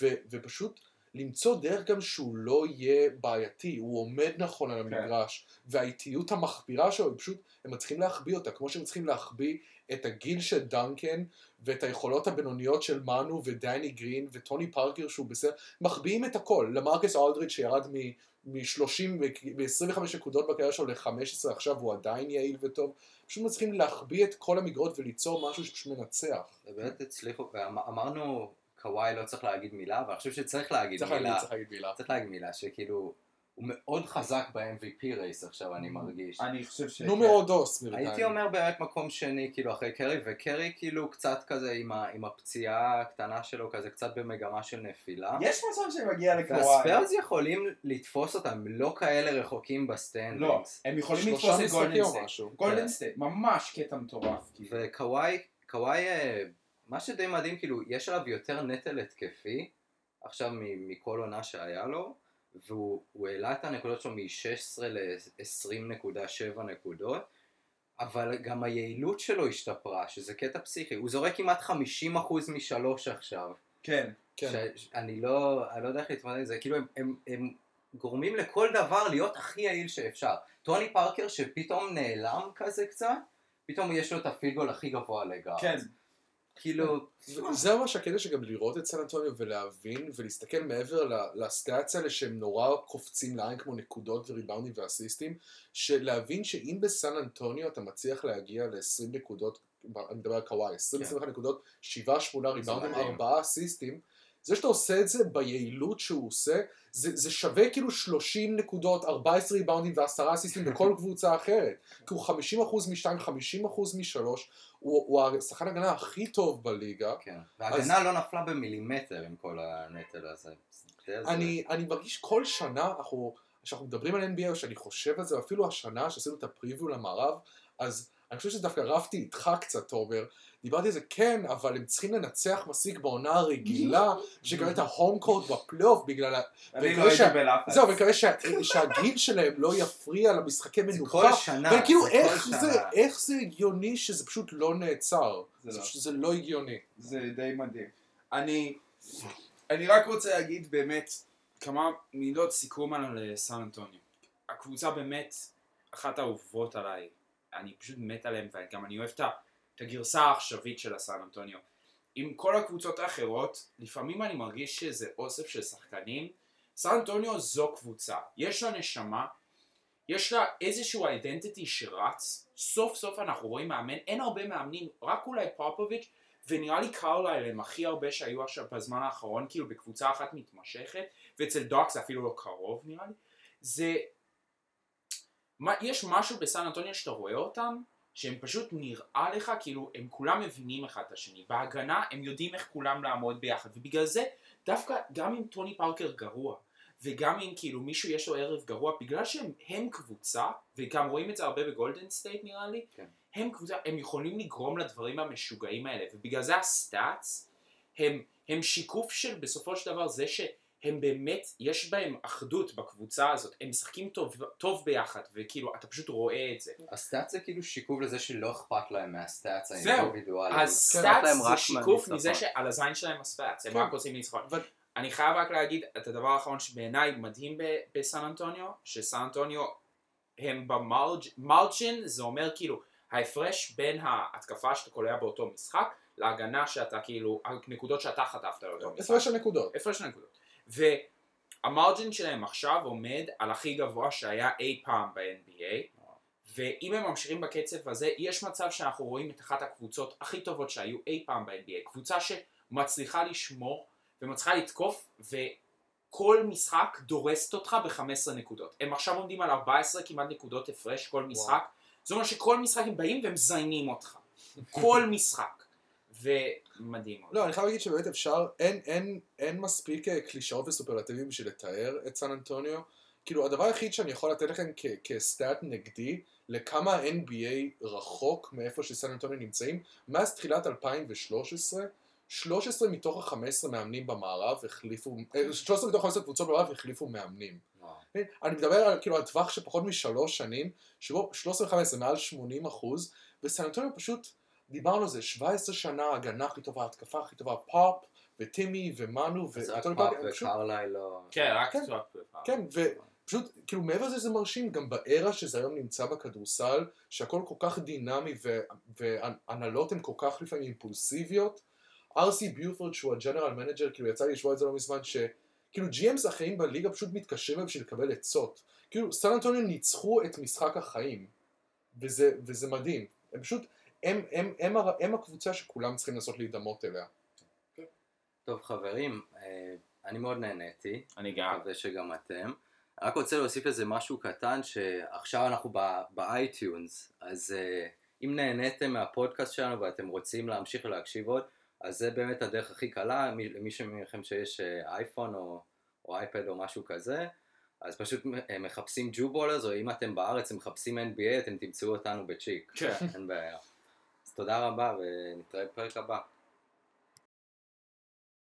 ו- ופשוט למצוא דרך גם שהוא לא יהיה בעייתי, הוא עומד נכון על המגרש, והאיטיות המחפירה שלו, היא פשוט, הם מצליחים להחביא אותה, כמו שהם צריכים להחביא את הגיל של דנקן, ואת היכולות הבינוניות של מנו ודני גרין וטוני פארקר שהוא בסדר, מחביאים את הכל, למרקוס אלדריץ' שירד מ-30, ב-25 נקודות בקריירה שלו ל-15, עכשיו הוא עדיין יעיל וטוב, פשוט מצליחים להחביא את כל המגרעות וליצור משהו שפשוט מנצח. באמת הצליחו, ואמרנו, קוואי לא צריך להגיד מילה, אבל אני חושב שצריך להגיד צריך מילה. להגיד, צריך להגיד מילה. צריך להגיד מילה, שכאילו, הוא מאוד חזק ב-MVP race עכשיו, אני מרגיש. אני חושב ש... es: numero dos, מירדני. הייתי אומר באמת מקום שני, כאילו, אחרי קרי, וקרי כאילו קצת כזה עם, ה, עם הפציעה הקטנה שלו, כזה קצת במגמה של נפילה. יש מצב שמגיע לקוואי. והספיירס יכולים לתפוס אותם, לא כאלה רחוקים לא, ב standings. הם יכולים לתפוס את גולדן סטייט. משהו. גולדן. סטייט, ממש קטע מטורף. כאילו. וקוואי, קוואי, אה, מה שדי מדהים, כאילו, יש עליו יותר נטל התקפי, עכשיו מכל עונה שהיה לו, והוא הוא העלה את הנקודות שלו מ-16 ל-20.7 נקודות, אבל גם היעילות שלו השתפרה, שזה קטע פסיכי. הוא זורק כמעט 50% משלוש עכשיו. כן. כן. ש- אני לא, אני לא יודע איך להתמודד עם זה, כאילו הם, הם, הם גורמים לכל דבר להיות הכי יעיל שאפשר. טוני פארקר שפתאום נעלם כזה קצת, פתאום יש לו את הפילגול הכי גבוה לגארד. כן. כאילו, זה ממש הקטע שגם לראות את סן אנטוניו ולהבין ולהסתכל מעבר ל- לסטאצ האלה שהם נורא קופצים לעין כמו נקודות וריבאונדים ואסיסטים, שלהבין שאם בסן אנטוניו אתה מצליח להגיע ל-20 נקודות, אני מדבר על קוואי, 20-21 נקודות, 7-8 ריבאונדים, מדהים. 4 אסיסטים, זה שאתה עושה את זה ביעילות שהוא עושה, זה, זה שווה כאילו 30 נקודות, 14 ריבאונדים ו-10 אסיסטים בכל קבוצה אחרת. כי הוא 50% מ-2, 50% מ-3, הוא, הוא השחקן ההגנה הכי טוב בליגה. כן. וההגנה לא נפלה במילימטר עם כל הנטל הזה. זה- זה- אני, אני מרגיש כל שנה, אנחנו, כשאנחנו מדברים על NBA, או שאני חושב על זה, אפילו השנה שעשינו את הפריוויו למערב, אז אני חושב שדווקא רבתי איתך קצת, תומר, דיברתי על זה, כן, אבל הם צריכים לנצח מספיק בעונה הרגילה, שגם את ההום קורט בפלייאוף, בגלל ה... אני לא הייתי בלחץ. זהו, ואני מקווה שה- שהגיל שלהם לא יפריע למשחקי מנוחה. כל שנה. וכאילו, זה כל איך שנה. זה, איך זה הגיוני שזה פשוט לא נעצר? לא. זה לא הגיוני. זה די מדהים. אני, אני רק רוצה להגיד באמת כמה מילות סיכום על סן אנטוניו. הקבוצה באמת אחת האהובות עליי. אני פשוט מת עליהם וגם אני אוהב את ה- את הגרסה העכשווית של הסן אנטוניו. עם כל הקבוצות האחרות, לפעמים אני מרגיש שזה אוסף של שחקנים. סן אנטוניו זו קבוצה. יש לה נשמה, יש לה איזשהו אידנטיטי שרץ. סוף סוף אנחנו רואים מאמן, אין הרבה מאמנים, רק אולי פופוביץ' ונראה לי קרלייל הם הכי הרבה שהיו עכשיו בזמן האחרון, כאילו בקבוצה אחת מתמשכת, ואצל דוק זה אפילו לא קרוב נראה לי. זה... יש משהו בסן אנטוניו שאתה רואה אותם, שהם פשוט נראה לך כאילו הם כולם מבינים אחד את השני. בהגנה הם יודעים איך כולם לעמוד ביחד, ובגלל זה דווקא גם אם טוני פארקר גרוע, וגם אם כאילו מישהו יש לו ערב גרוע, בגלל שהם הם קבוצה, וגם רואים את זה הרבה בגולדן סטייט נראה לי, כן. הם קבוצה, הם יכולים לגרום לדברים המשוגעים האלה, ובגלל זה ה stats הם, הם שיקוף של בסופו של דבר זה שהם באמת, יש בהם אחדות בקבוצה הזאת, הם משחקים טוב, טוב ביחד, וכאילו אתה פשוט רואה את זה. ה stats זה כאילו שיקוף לזה שלא אכפת להם מה stats זהו. האינדיבידואלי. ה stats להם זה שיקוף. מזה שעל הזין שלהם ה stats, הם כן. רק רוצים לצחוק. אבל- אני חייב רק להגיד את הדבר האחרון שבעיניי מדהים בסן אנטוניו, שסן אנטוניו הם במרג'ין, זה אומר כאילו ההפרש בין ההתקפה שאתה קולע באותו משחק להגנה שאתה כאילו, הנקודות שאתה חטפת לאותו משחק. הפרש הנקודות. הפרש הנקודות. והמרג'ין שלהם עכשיו עומד על הכי גבוה שהיה אי פעם ב-NBA, ואם הם ממשיכים בקצב הזה, יש מצב שאנחנו רואים את אחת הקבוצות הכי טובות שהיו אי פעם ב-NBA. קבוצה שמצליחה לשמור ומצליחה לתקוף, וכל משחק דורסת אותך ב-15 נקודות. הם עכשיו עומדים על 14 כמעט נקודות הפרש כל משחק. זאת אומרת שכל משחק הם באים ומזיינים אותך. כל משחק. ומדהים. לא, אני חייב להגיד שבאמת אפשר, אין, אין, אין מספיק אה, קלישאות וסופרלטיבים בשביל לתאר את סן אנטוניו. כאילו, הדבר היחיד שאני יכול לתת לכם כ- כסטאט נגדי, לכמה ה-NBA רחוק מאיפה שסן אנטוניו נמצאים, מאז תחילת 2013, 13 מתוך ה-15 מאמנים במערב החליפו, אה, 13 מתוך 15 קבוצות במערב החליפו מאמנים. וואו. כן? אני מדבר על כאילו על טווח של פחות משלוש שנים, שבו 13 ו-15 מעל 80 אחוז, וסן אנטוניו פשוט, דיברנו על זה, 17 שנה הגנה הכי טובה, התקפה הכי טובה, פופ, וטימי, ומנו, אז רק פשוט- וקרלייל לא... כן, רק כן. רק כן, ופשוט, כאילו מעבר לזה זה מרשים, גם בארה שזה היום נמצא בכדורסל, שהכל כל כך דינמי ו- והנהלות הן כל כך לפעמים אימפולסיביות. אר סי ביופורד שהוא ה general manager, כאילו יצא לי לשמוע את זה לא מזמן, שכאילו GMs אחרים בליגה פשוט מתקשרים אליו בשביל לקבל עצות. כאילו סן אנטוניו ניצחו את משחק החיים, וזה, וזה מדהים. הם פשוט, הם, הם, הם, הם, הם הקבוצה שכולם צריכים לנסות להידמות אליה. טוב חברים, אה, אני מאוד נהניתי, אני גם. מקווה שגם אתם. רק רוצה להוסיף איזה משהו קטן, שעכשיו אנחנו ב iTunes, אז אה, אם נהניתם מהפודקאסט שלנו ואתם רוצים להמשיך ולהקשיב עוד, אז זה באמת הדרך הכי קלה, מי- למי מכם שיש אה, אייפון או, או אייפד או משהו כזה, אז פשוט אה, מחפשים ג'ובולרס, או אם אתם בארץ ומחפשים NBA, אתם תמצאו אותנו בצ'יק, כן. אין בעיה. תודה רבה ונתראה בפרק הבא.